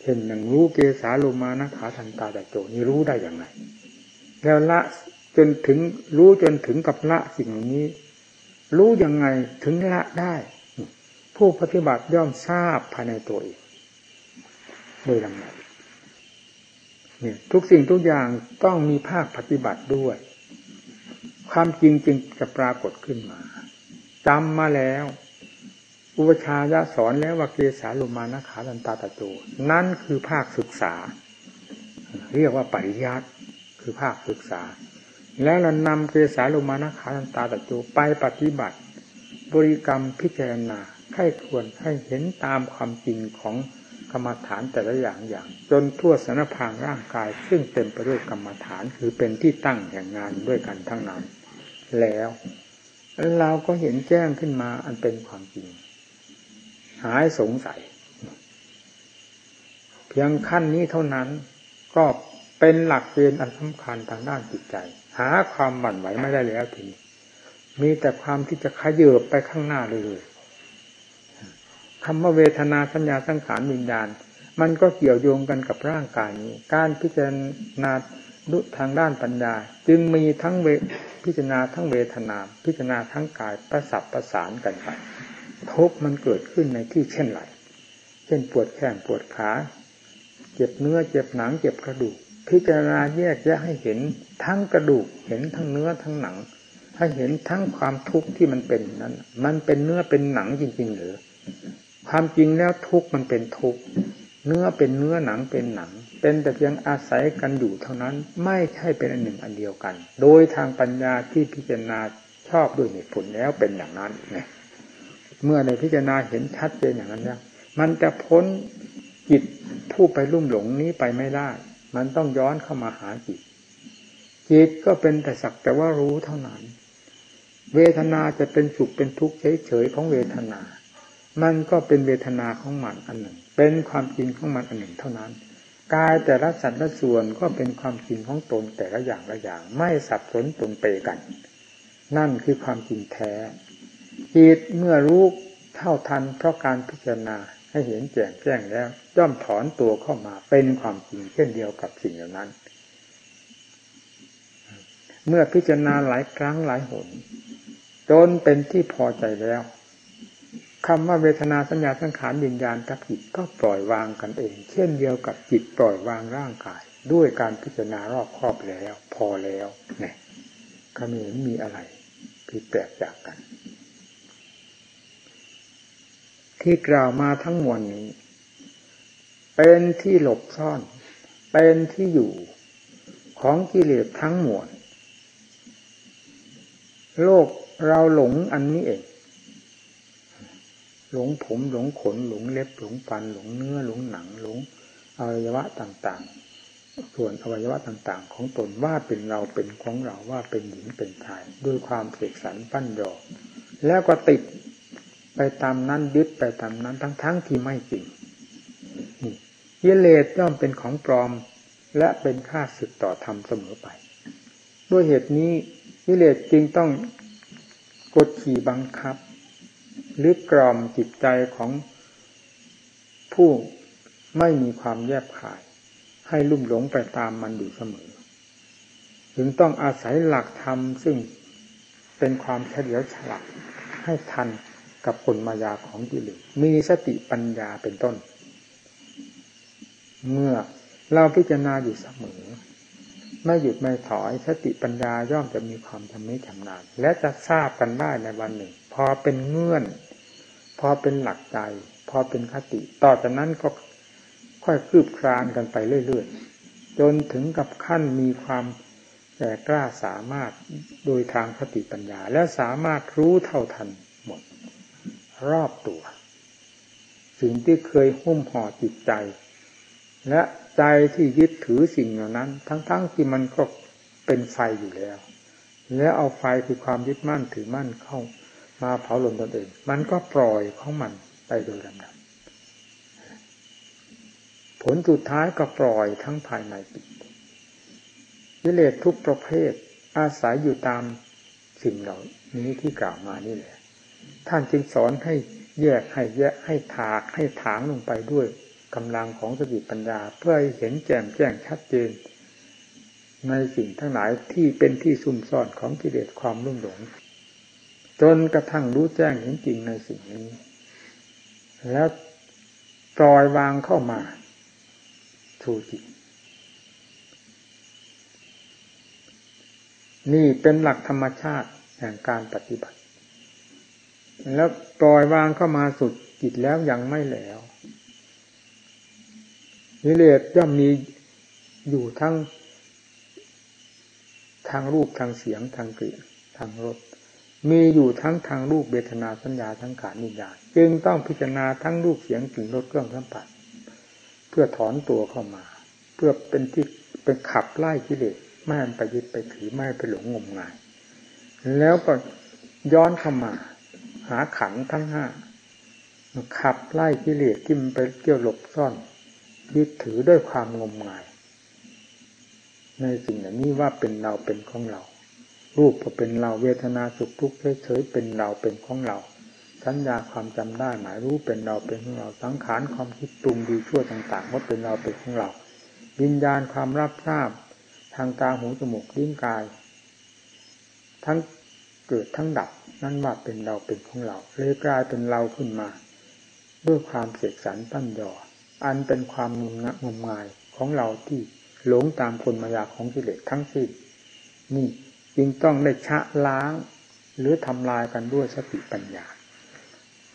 ช่นอย่างรู้เกสาโลมานะขาทันตาแต่โจนี่รู้ได้อย่างไร แล้วละจนถึงรู้จนถึงกับละสิ่งนี้ รู้ยังไงถึงละได้ ผู้ปฏิบัติย่อมทราบภายในตัวเองโดยลำดับเนี่ยทุกสิ่งทุกอย่างต้องมีภาคปฏิบัติด้วย ความจริงจึงจะปรากฏขึ้นมาจำมาแล้ว อุปชายะสอนแล้วว่าเกสาลุมานะขาลันตาตะโจนั่นคือภาคศึกษา เรียกว่าปริยัติคือภาคศึกษา แล้วเรานำเกสาลุมานะขาลันตาตะโจไปปฏิบัติ บริกรรมพิจารณาให้ควรให้เห็นตามความจริงของกรรมฐานแต่ละอย่างอย่าง จนทั่วสารพางร่างกาย ซึ่งเต็มไปด้วยกรรมฐานคือเป็นที่ตั้งแห่งงานด้วยกันทั้งนั้น แล้วเราก็เห็นแจ้งขึ้นมาอันเป็นความจริง หายสงสัย เพียงขั้นนี้เท่านั้นก็เป็นหลักเกณฑ์อันสำคัญทางด้านจิตใจ หาความหวั่นไหวไม่ได้แล้วทีนี้มีแต่ความที่จะขยืบไปข้างหน้าเลยคำว่าเวทนาสัญญาสังขารวิญญาณ มันก็เกี่ยวโยงกันกับร่างกายนี้ การพิจารณาดุทางด้านปัญญา จึงมีทั้งเวพิจารณาทั้งเวทนา พิจารณาทั้งกายประสับประสานกันไป ทุกมันเกิดขึ้นในที่เช่นไรเช่นปวดแข้งปวดขา เจ็บเนื้อเจ็บหนัง เจ็บกระดูก พิจารณาแยกแยะให้เห็นทั้งกระดูก เห็นทั้งเนื้อทั้งหนัง ให้เห็นทั้งความทุกข์ที่มันเป็นนั้น มันเป็นเนื้อเป็นหนังจริงๆหรือความจริงแล้วทุกข์มันเป็นทุกข์เนื้อเป็นเนื้อหนังเป็นหนัง เป็นแต่เพียงอาศัยกันอยู่เท่านั้นไม่ใช่เป็นอันหนึ่งอันเดียวกัน โดยทางปัญญาที่พิจารณาชอบด้วยเหตุผลแล้วเป็นอย่างนั้นไง เมื่อในพิจารณาเห็นชัดเจนอย่างนั้นแล้วมันจะพ้นจิตผู้ไปลุ่มหลงนี้ไปไม่ได้ มันต้องย้อนเข้ามาหาจิต จิตก็เป็นแต่สักแต่ว่ารู้เท่านั้น เวทนาจะเป็นสุขเป็นทุกข์เฉยๆของเวทนา มันก็เป็นเวทนาของมันอันหนึ่ง เป็นความจริงของมันอันหนึ่งเท่านั้น กายแต่ละสัตว์ละส่วนก็เป็นความจริงของตนแต่ละอย่างละอย่าง ไม่สับสนตนเปกัน นั่นคือความจริงแท้ จิตเมื่อรู้เท่าทันเพราะการพิจารณาให้เห็นแจ่งแจ้งแล้วย่อมถอนตัวเข้ามาเป็นความจริงเช่นเดียวกับสิ่งเหล่านั้น เมื่อพิจารณาหลายครั้งหลายหนจนเป็นที่พอใจแล้วคำว่าเวทนาสัญญาสังขารวิญญาณกับจิตก็ปล่อยวางกันเอง เช่นเดียวกับจิตปล่อยวางร่างกาย ด้วยการพิจารณารอบครอบแล้ว พอแล้วเนี่ยก็ไม่เห็นมีอะไรผิดแปลกจากกัน ที่กล่าวมาทั้งมวลนี้ เป็นที่หลบซ่อน เป็นที่อยู่ของกิเลสทั้งมวลโลกเราหลงอันนี้เอง หลงผมหลงขน หลงเล็บ หลงฟัน หลงเนื้อ หลงหนัง หลงอวัยวะต่างๆ ส่วนอวัยวะต่างๆ ของตนว่าเป็นเราเป็นของเราว่าเป็นหญิงเป็นชาย ด้วยความเสกสรรปั้นยอแล้วก็ติด ไปตามนั้นยึดไปตามนั้นทั้งๆทที่ไม่จริงยิเลสย่อมเป็นของปลอมและเป็นค่าศึกต่อธรรมเสมอไป ด้วยเหตุนี้ยิเลสจึงต้องกดขี่บังคับ หรือกล่อมจิตใจของผู้ไม่มีความแยบขาย ให้ลุ่มหลงไปตามมันอยู่เสมอ ถึงต้องอาศัยหลักธรรมซึ่งเป็นความเฉลียวฉลาดให้ทัน กับผลมายาของกิเลสมีสติปัญญาเป็นต้น เมื่อเราพิจารณาอยู่เสมอ ไม่หยุดไม่ถอยสติปัญญาย่อมจะมีความชำนิชำนาญและจะทราบกันได้ในวันหนึ่ง พอเป็นเงื่อน พอเป็นหลักใจ พอเป็นคติ ต่อจากนั้นก็ค่อยคืบคลานกันไปเรื่อยๆ จนถึงกับขั้นมีความแก่กล้าสามารถโดยทางสติปัญญา และสามารถรู้เท่าทัน รอบตัว สิ่งที่เคยหุ้มห่อจิตใจ และใจที่ยึดถือสิ่งเหล่านั้น ทั้งๆทที่มันก็เป็นไฟอยู่แล้ว แล้วเอาไฟคือความยึดมั่นถือมั่นเข้ามาเผาลนตนเอง มันก็ปล่อยของมันไปโดยลำดับผลสุดท้ายก็ปล่อยทั้งภายในจิตวิเลศทุกประเภทอาศัยอยู่ตามสิ่งเหล่านี้ที่กล่าวมานี่แหละ ท่านจึงสอนให้แยกให้แยกให้ถากให้ถางลงไปด้วยกำลังของสติปัญญา เพื่อให้เห็นแจ่มแจ้งชัดเจน ในสิ่งทั้งหลายที่เป็นที่ซุ่มซ่อนของกิเลสความรุ่มหลง จนกระทั่งรู้แจ้งเห็นจริงในสิ่งนี้ แล้วปล่อยวางเข้ามาสู่จิตนี่เป็นหลักธรรมชาติแห่งการปฏิบัติ แล้วปล่อยวางเข้ามาสุดจิตแล้วยังไม่แล้วนิเลศย่อมมีอยู่ทั้ง ทางรูปทางเสียงทางกลิ่นทางรสมีอยู่ทั้งทางรูปเบทนาสัญญาทั้งขานิยาจึงต้องพิจารณาทั้งรูปเสียงกลิ่นรสเครื่องสัมผัสเพื่อถอนตัวเข้ามา เพื่อเป็นที่เป็นขับไล่กิเลสไม่ให้ไปยึดไปถือไม่ไปหลงงมงาย แล้วก็ย้อนเข้ามา หาขันทั้งห้าขับไล่กิเลสที่มันไปเกี่ยวหลบซ่อนยึดถือด้วยความงมงาย ในสิ่งนี้ว่าเป็นเราเป็นของเรา รูปก็เป็นเราเวทนาสุขทุกข์เฉยๆเป็นเราเป็นของเรา สัญญาความจำได้หมายรู้เป็นเราเป็นของเราสังขารความคิดปรุงดีชั่วต่างๆว่าเป็นเราเป็นของเรา วิญญาณความรับทราบ ทางตาหูจมูกลิ้นกาย ทั้งเกิดทั้งดับ นั่นว่าเป็นเราเป็นของเราเลยกลายเป็นเราขึ้นมา ด้วยความเสกสรรตั้นยออันเป็นความงมงงมงายของเราที่หลงตามคนมายาของกิเลสทั้งสิ้นนี่จึงต้องได้ชะล้าง หรือทำลายกันด้วยสติปัญญา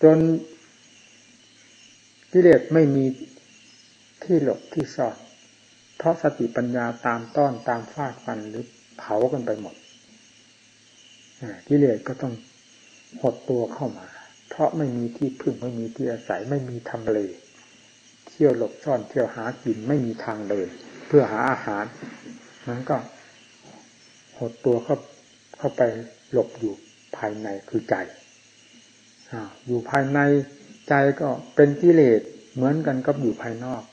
จนกิเลสไม่มีที่หลบที่ซ่อนเพราะสติปัญญาตามต้อนตามฟาดฟันหรือเผากันไปหมดกิเลสก็ต้อง หดตัวเข้ามา เพราะไม่มีที่พึ่งไม่มีที่อาศัยไม่มีทำเลเที่ยวหลบซ่อนเที่ยวหากินไม่มีทางเดินเพื่อหาอาหารนั้นก็หดตัวเข้าเข้าไปหลบอยู่ภายในคือใจอยู่ภายในใจก็เป็นกิเลสเหมือนกันกับอยู่ภายนอก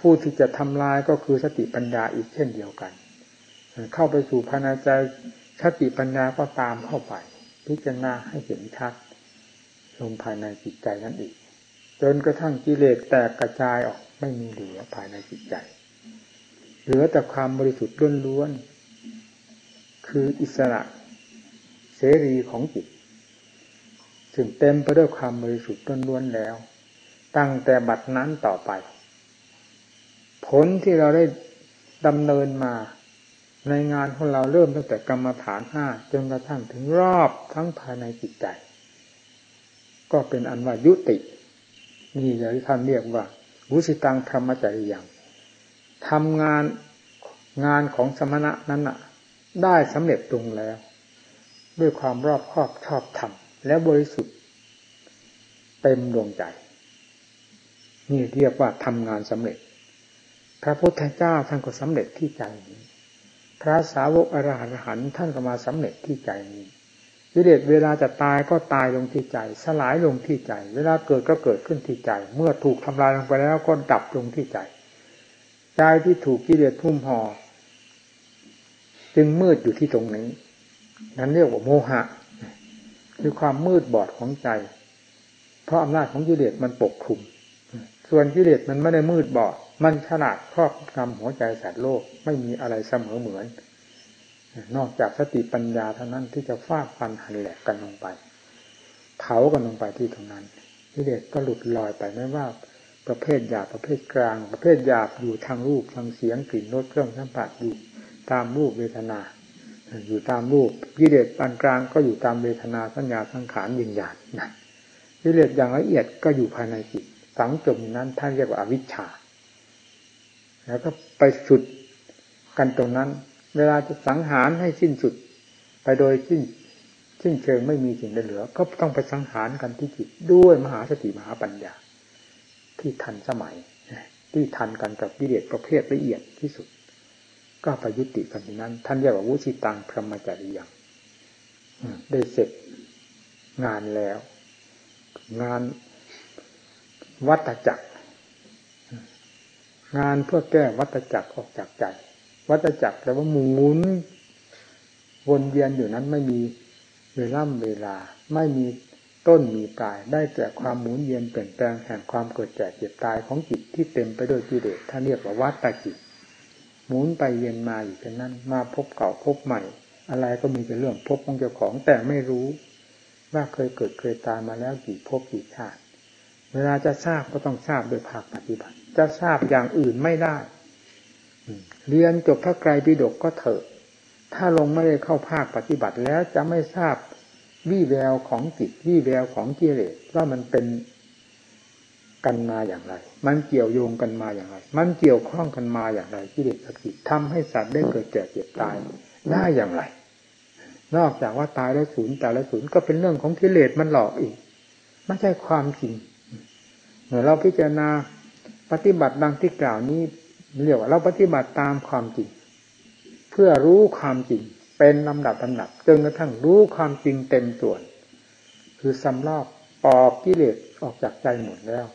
ผู้ที่จะทำลายก็คือสติปัญญาอีกเช่นเดียวกัน เข้าไปสู่ภายในใจสติปัญญาก็ตามเข้าไป พิจารณาให้เห็นชัดลงภายในจิตใจนั่นอีก จนกระทั่งกิเลสแตกกระจายออกไม่มีเหลือภายในจิตใจ เหลือแต่ความบริสุทธิ์ล้วนๆคืออิสระเสรีของจิตซึ่งเต็มไปด้วยความบริสุทธิ์ล้วนๆแล้ว ตั้งแต่บัดนั้นต่อไป ผลที่เราได้ดำเนินมา ในงานของเราเริ่มตั้งแต่กรรมฐานห้าจนกระทั่งถึงรอบทั้งภายในจิตใจ ก็เป็นอันว่ายุติ นี่อย่างที่ท่านเรียกว่าบุสิตังธรรมจริยังทำงานงานของสมณะนั้นน่ะ ได้สำเร็จตรงแล้ว ด้วยความรอบครอบชอบธรรมและบริสุทธิ์เต็มดวงใจ นี่เรียกว่าทำงานสำเร็จ พระพุทธเจ้าท่านก็สำเร็จที่ใจนี้ พระสาวกอรหันต์ท่านก็มาสำเร็จที่ใจนี้วิเดชเวลาจะตายก็ตายลงที่ใจ สลายลงที่ใจ เวลาเกิดก็เกิดขึ้นที่ใจ เมื่อถูกทำลายลงไปแล้วก็ดับลงที่ใจใจที่ถูกกิเลสทุ่มห่อจึงมืดอยู่ที่ตรงนี้ นั้นเรียกว่าโมหะ คือความมืดบอดของใจ เพราะอำนาจของกิเลสมันปกคลุม ส่วนกิเลสมันไม่ได้มืดบอด มันฉลาดครอบงำหัวใจสัตว์โลกไม่มีอะไรเสมอเหมือน นอกจากสติปัญญาเท่านั้นที่จะฟาดฟันหันแหลกกันลงไป เผากันลงไปที่ตรงนั้นกิเลสก็หลุดลอยไปไม่ว่า ประเภทหยาบประเภทกลาง ประเภทหยาบอยู่ทางรูปทางเสียงกลิ่นรสเครื่องสัมผัสอยู่ตามรูปเวทนา อยู่ตามรูปกิเลสปานกลางก็อยู่ตามเวทนาสัญญาสังขารยิงหยาดนะกิเลสอย่างละเอียดก็อยู่ภายในจิตสังจมนั้นท่านเรียกว่าอวิชชา แล้วก็ไปสุดกันตรงนั้น เวลาจะสังหารให้สิ้นสุด ไปโดยสิ้นสิ้นเชิงไม่มีสิ่งใดเหลือ ก็ต้องไปสังหารกันที่จิตด้วยมหาสติมหาปัญญา ที่ทันสมัย ที่ทันกันกับกิเลสประเภทละเอียดที่สุด ก็ไปยุติกันที่นั้น ท่านเรียกว่าวุชิตังพรหมจริยังได้เสร็จงานแล้ว งานวัตจักร งานเพื่อแก้วัตจักรออกจากใจ วัตจักรแปลว่าหมุนวนเวียนอยู่นั้นไม่มีเวล่ำเวลา ไม่มีต้นมีปลายได้แต่ความหมุนเวียนเปลี่ยนแปลงแห่งความเกิดแก่เจ็บตายของจิตที่เต็มไปด้วยกิเลสท่านเรียกว่าวัตจิต หมุนไปเวียนมาอยู่เป็นนั้น มาพบเก่าพบใหม่ อะไรก็มีแต่เรื่องพบของเจ้าของแต่ไม่รู้ว่าเคยเกิดเคยตายมาแล้วกี่พบกี่ชาติ เวลาจะทราบก็ต้องทราบโดยภาคปฏิบัติ จะทราบอย่างอื่นไม่ได้เรียนจบพระไกรปิฎกก็เถอะ ถ้าลงไม่ได้เข้าภาคปฏิบัติแล้วจะไม่ทราบวี่แววของจิตวี่แววของกิเลสว่ามันเป็นกันมาอย่างไร มันเกี่ยวโยงกันมาอย่างไร มันเกี่ยวข้องกันมาอย่างไรกิเลสกับจิตทำให้สัตว์ได้เกิดแก่เจ็บตายได้อย่างไร นอกจากว่าตายแล้วศูนย์ตายแล้วศูนย์ก็เป็นเรื่องของกิเลสมันหลอกอีก ไม่ใช่ความจริงเมื่อเราพิจารณา ปฏิบัติดังที่กล่าวนี้เรียกว่าเราปฏิบัติตามความจริง เพื่อรู้ความจริงเป็นลำดับลำดับจนกระทั่งรู้ความจริงเต็มส่วน คือสำรอบปอบกิเลสออกจากใจหมดแล้ว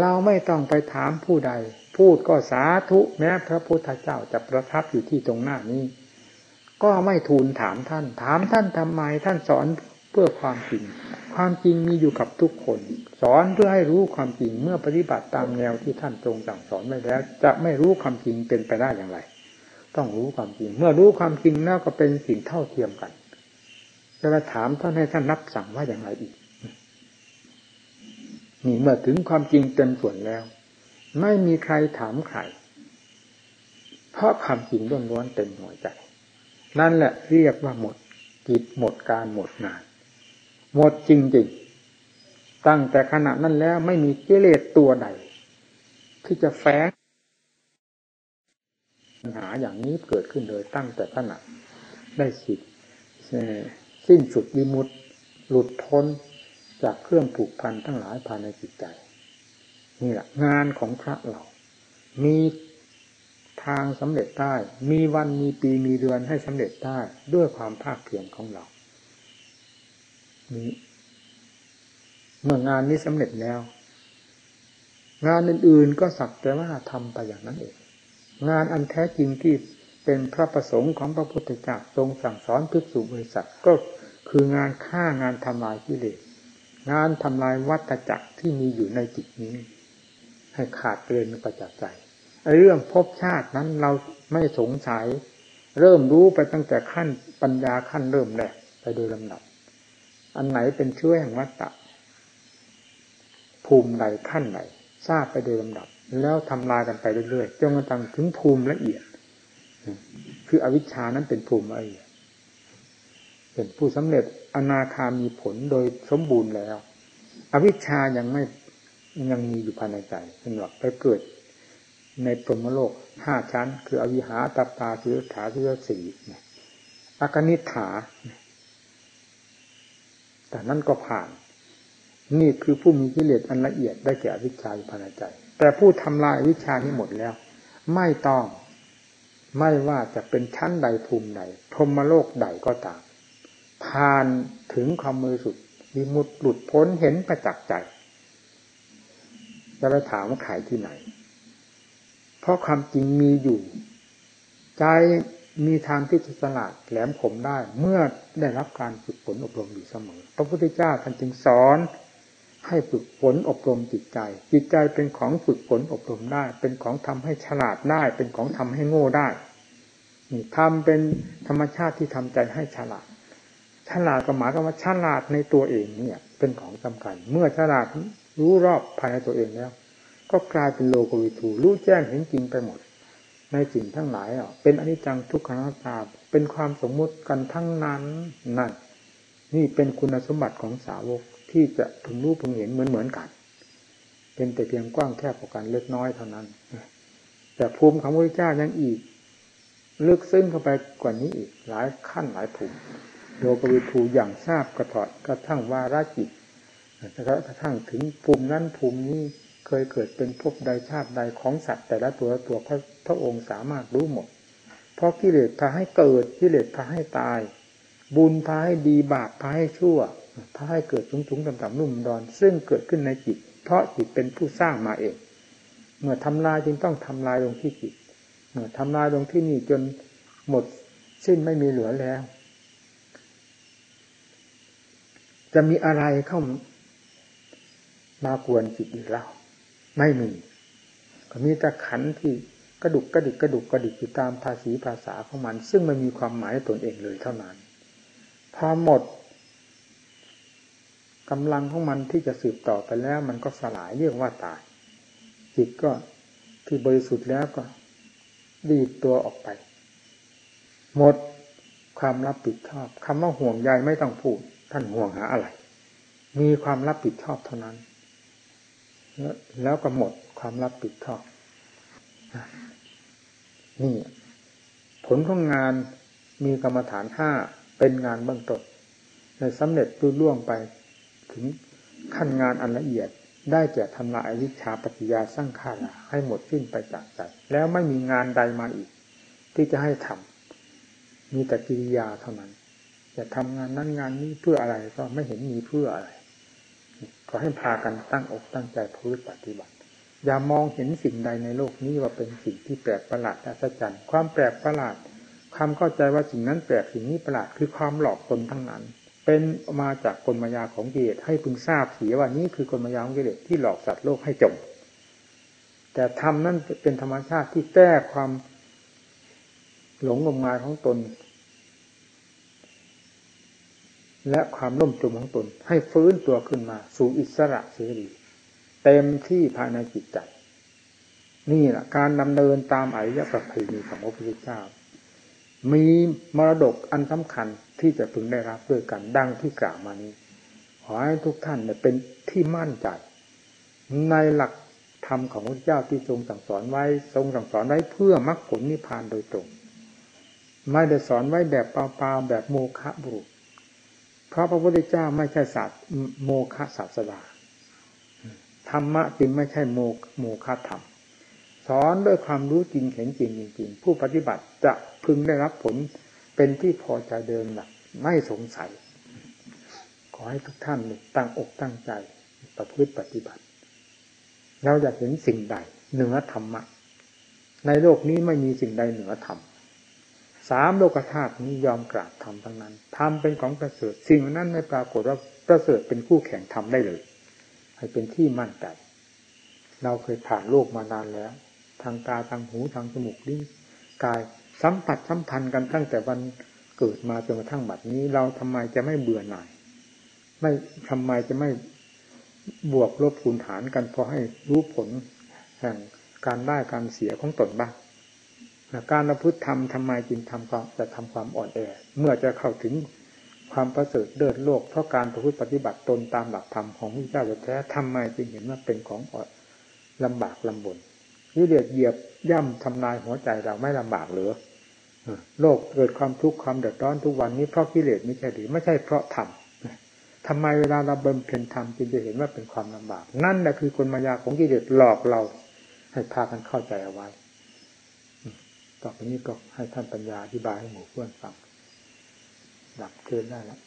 เราไม่ต้องไปถามผู้ใด พูดก็สาธุแม้พระพุทธเจ้าจะประทับอยู่ที่ตรงหน้านี้ ก็ไม่ทูลถามท่าน ถามท่านทำไมท่านสอนเพื่อ พื่อความจริง ความจริงมีอยู่กับทุกคน สอนเพื่อให้รู้ความจริงเมื่อปฏิบัติตามแนวที่ท่านทรงสั่งสอนไว้แล้ว จะไม่รู้ความจริงเป็นไปได้อย่างไร ต้องรู้ความจริง เมื่อรู้ความจริงแล้วก็เป็นสิ่งเท่าเทียมกันจะมาถามท่านให้ท่านนับสั่งว่าอย่างไรอีกนี่เมื่อถึงความจริงเต็มส่วนแล้ว ไม่มีใครถามใครเพราะความจริงล้วนๆเต็มหัวใจ นั่นแหละเรียกว่าหมดกิจหมดการหมดงาน หมดจริงๆตั้งแต่ขณะนั้นแล้วไม่มีกิเลสตัวใด ที่จะแฝงปัญหาอย่างนี้เกิดขึ้นเลยตั้งแต่ขณะได้สิทธิ์สิ้นสุดวิมุตหลุดพ้นจากเครื่องผูกพันทั้งหลายภายในจิตใจ นี่แหละงานของพระเรามีทางสำเร็จได้ มีวันมีปีมีเดือนให้สำเร็จได้ด้วยความภาคเพียรของเรา นี้เมื่องานนี้สำเร็จแล้ว งานอื่นๆก็สักแต่ว่าทำไปอย่างนั้นเองงานอันแท้จริงที่เป็นพระประสงค์ของพระพุทธเจ้าทรงสั่งสอนภิกษุบริษัทก็คืองานฆ่างานทำลายกิเลสงานทำลายวัฏจักรที่มีอยู่ในจิตนี้ ให้ขาดเกลื่อนไปจากใจเรื่องภพชาตินั้นเราไม่สงสัย เริ่มรู้ไปตั้งแต่ขั้นปัญญาขั้นเริ่มแรกไปโดยลำดับ อันไหนเป็นเชื้อแห่งวัฏฏะภูมิใดขั้นใดทราบไปโดยลำดับ แล้วทำลายกันไปเรื่อยๆจนกระทั่งถึงภูมิละเอียด คืออวิชชานั้นเป็นภูมิละเอียดเป็นผู้สำเร็จอนาคามีผลโดยสมบูรณ์แล้ว อวิชชายังไม่ยังมีอยู่ภายในใจสำหรับไปเกิดในปรมโลกห้าชั้น คืออวิหาตาตาสุถาสุสีอากนิฐา แต่นั่นก็ผ่าน นี่คือผู้มีกิเลสอันละเอียดได้แก่วิชาภายในใจ แต่ผู้ทำลายวิชานี้หมดแล้ว ไม่ต้องไม่ว่าจะเป็นชั้นใดภูมิใดพรมโลกใดก็ตามผ่านถึงความมือสุดมีมุดหลุดพ้นเห็นประจักษ์ใจจะไปถามว่าขายที่ไหน เพราะความจริงมีอยู่ ใจ มีทางที่จะสลาดแหลมคมได้ เมื่อได้รับการฝึกฝนอบรมอยู่เสมอ พระพุทธเจ้าท่านจึงสอนให้ฝึกฝนอบรมจิตใจ จิตใจเป็นของฝึกฝนอบรมได้ เป็นของทำให้ฉลาดได้ เป็นของทำให้โง่ได้นี่ทำเป็นธรรมชาติที่ทำใจให้ฉลาด ฉลาดก็หมายความว่าฉลาดในตัวเองเนี่ย เป็นของสำคัญ เมื่อฉลาดรู้รอบภายในตัวเองแล้ว ก็กลายเป็นโลกวิถูรู้แจ้งเห็นจริงไปหมด ในสิ่งทั้งหลายอะเป็นอนิจจังทุกขังตาเป็นความสมมุติกันทั้งนั้นนั่นนี่เป็นคุณสมบัติของสาวกที่จะพึงรู้พึงเห็นเหมือนเหมือนกัน เป็นแต่เพียงกว้างแคบกว่ากันเล็กน้อยเท่านั้น แต่ภูมิของพระเจ้ายังอีกลึกซึ้งเข้าไปกว่านี้อีกหลายขั้นหลายภูมิโลกวิถูอย่างทราบกระถอดกระทั่งวาระจิตกระทั่งถึงภูมินั้นภูมินี้เคยเกิดเป็นภพใดชาติใดของสัตว์ แต่ละตัวตัวพระ พระองค์สามารถรู้หมด เพราะกิเลสพาให้เกิดกิเลสพาให้ตาย บุญพาให้ดีบาปพาให้ชั่วพาให้เกิดสูงสูงต่ำต่ำนุ่มดอน ซึ่งเกิดขึ้นในจิต เพราะจิตเป็นผู้สร้างมาเอง เมื่อทำลายจึงต้องทำลายลงที่จิต เมื่อทำลายลงที่นี่จนหมดสิ้นไม่มีเหลือแล้ว จะมีอะไรเข้ามากวนจิตอีกแล้วไม่มี ก็มีแต่ขันที่ กระดุกกระดิกกระดุกกระดิกอยู่ตามภาษีภาษาของมัน ซึ่งไม่มีความหมายตนเองเลยเท่านั้น พอหมดกำลังของมันที่จะสืบต่อไปแล้วมันก็สลายเรียกว่าตาย จิตก็ที่บริสุทธิ์แล้วก็ดีดตัวออกไป หมดความรับผิดชอบคำว่าห่วงใยไม่ต้องพูด ท่านห่วงหาอะไร มีความรับผิดชอบเท่านั้น แล้วก็หมดความรับผิดชอบ นี่ ผลของงานมีกรรมฐานห้าเป็นงานเบื้องต้นในสำเร็จรุ่ล่วงไป ถึงขั้นงานอันละเอียดได้แก่ทำลายวิชาปฏิยาสร้างขาราให้หมดสิ้นไปจากใจ แล้วไม่มีงานใดมาอีก ที่จะให้ทำมีแต่กิริยาเท่านั้นจะทำงานนั้นงานนี้เพื่ออะไรก็ไม่เห็นมีเพื่ออะไร ก็ให้พากันตั้งอกตั้งใจพูดปฏิบัติ อย่ามองเห็นสิ่งใดในโลกนี้ว่าเป็นสิ่งที่แปลกประหลาดอัศจรรย์ความแปลกประหลาดความเข้าใจว่าสิ่งนั้นแปลกสิ่งนี้ประหลาดคือความหลอกตนทั้งนั้น เป็นมาจากกลมายาของกิเลสให้พึงทราบเสียว่านี้คือกลมายาของกิเลสที่หลอกสัตว์โลกให้จมแต่ธรรมนั่นเป็นธรรมชาติที่แก้ความหลงงมงายของตน และความล่มจมของตน ให้ฟื้นตัวขึ้นมา สู่อิสระเสรี เต็มที่ภายในจิตใจ นี่แหละการดำเนินตามอริยประเพณีของพระพุทธเจ้า มีมรดกอันสำคัญที่จะพึงได้รับด้วยกันดังที่กล่าวมานี้ ขอให้ทุกท่านเป็นที่มั่นใจ ในหลักธรรมของพระเจ้าที่ทรงสั่งสอนไว้ทรงสั่งสอนไว้เพื่อมรรคผลนิพพานโดยตรง ไม่ได้สอนไว้แบบเปล่าๆแบบโมฆะบุรุษ เพราะพระพุทธเจ้าไม่ใช่ศาสตร์โมฆะศาสดา ธรรมะจึงไม่ใช่โมโมฆะธรรม สอนด้วยความรู้จริงเห็นจริงจริงผู้ปฏิบัติจะพึงได้รับผลเป็นที่พอใจเดิมหลักไม่สงสัย ขอให้ทุกท่านตั้งอกตั้งใจประพฤติปฏิบัติ เราอยากเห็นสิ่งใดเหนือธรรมะ ในโลกนี้ไม่มีสิ่งใดเหนือธรรมสามโลกธาตุนี้ยอมกราบธรรมทั้งนั้นธรรมเป็นของประเสริฐสิ่งนั้นไม่ปรากฏว่าประเสริฐเป็นคู่แข่งธรรมได้เลย ให้เป็นที่มั่นใจ เราเคยผ่านโลกมานานแล้ว ทางตาทางหูทางจมูกลิ้นกายสัมผัสสัมพันธ์กันตั้งแต่วันเกิดมาจนกระทั่งบัดนี้ เราทำไมจะไม่เบื่อหน่าย ไม่ทำไมจะไม่บวกลบคูณฐานกันพอให้รู้ผลแห่งการได้การเสียของตนบ้างการประพฤติธรรมทำไมจึงทำความจะทำความอ่อนแอ เมื่อจะเข้าถึง ความประเสริฐเดินโลกเพราะการประพฤติปฏิบัติตนตามหลักธรรมของพระเจ้าแท้ทำไมจึงเห็นว่าเป็นของอ่อนลำบากลำบนกิเลสเหยียบย่ำทำลายหัวใจเราไม่ลำบากหรือโลกเกิดความทุกข์ความเดือดร้อนทุกวันนี้เพราะกิเลสไม่ใช่หรือไม่ใช่เพราะธรรมทำไมเวลาเราบำเพ็ญธรรมจึงจะเห็นว่าเป็นความลำบาก นั่นแหละคือกลมายาของกิเลสหลอกเรา ให้พากันเข้าใจเอาไว้ต่อไปนี้ก็ให้ท่านปัญญาอธิบายให้หมู่เพื่อนฟัง หลับเกินได้แล้ว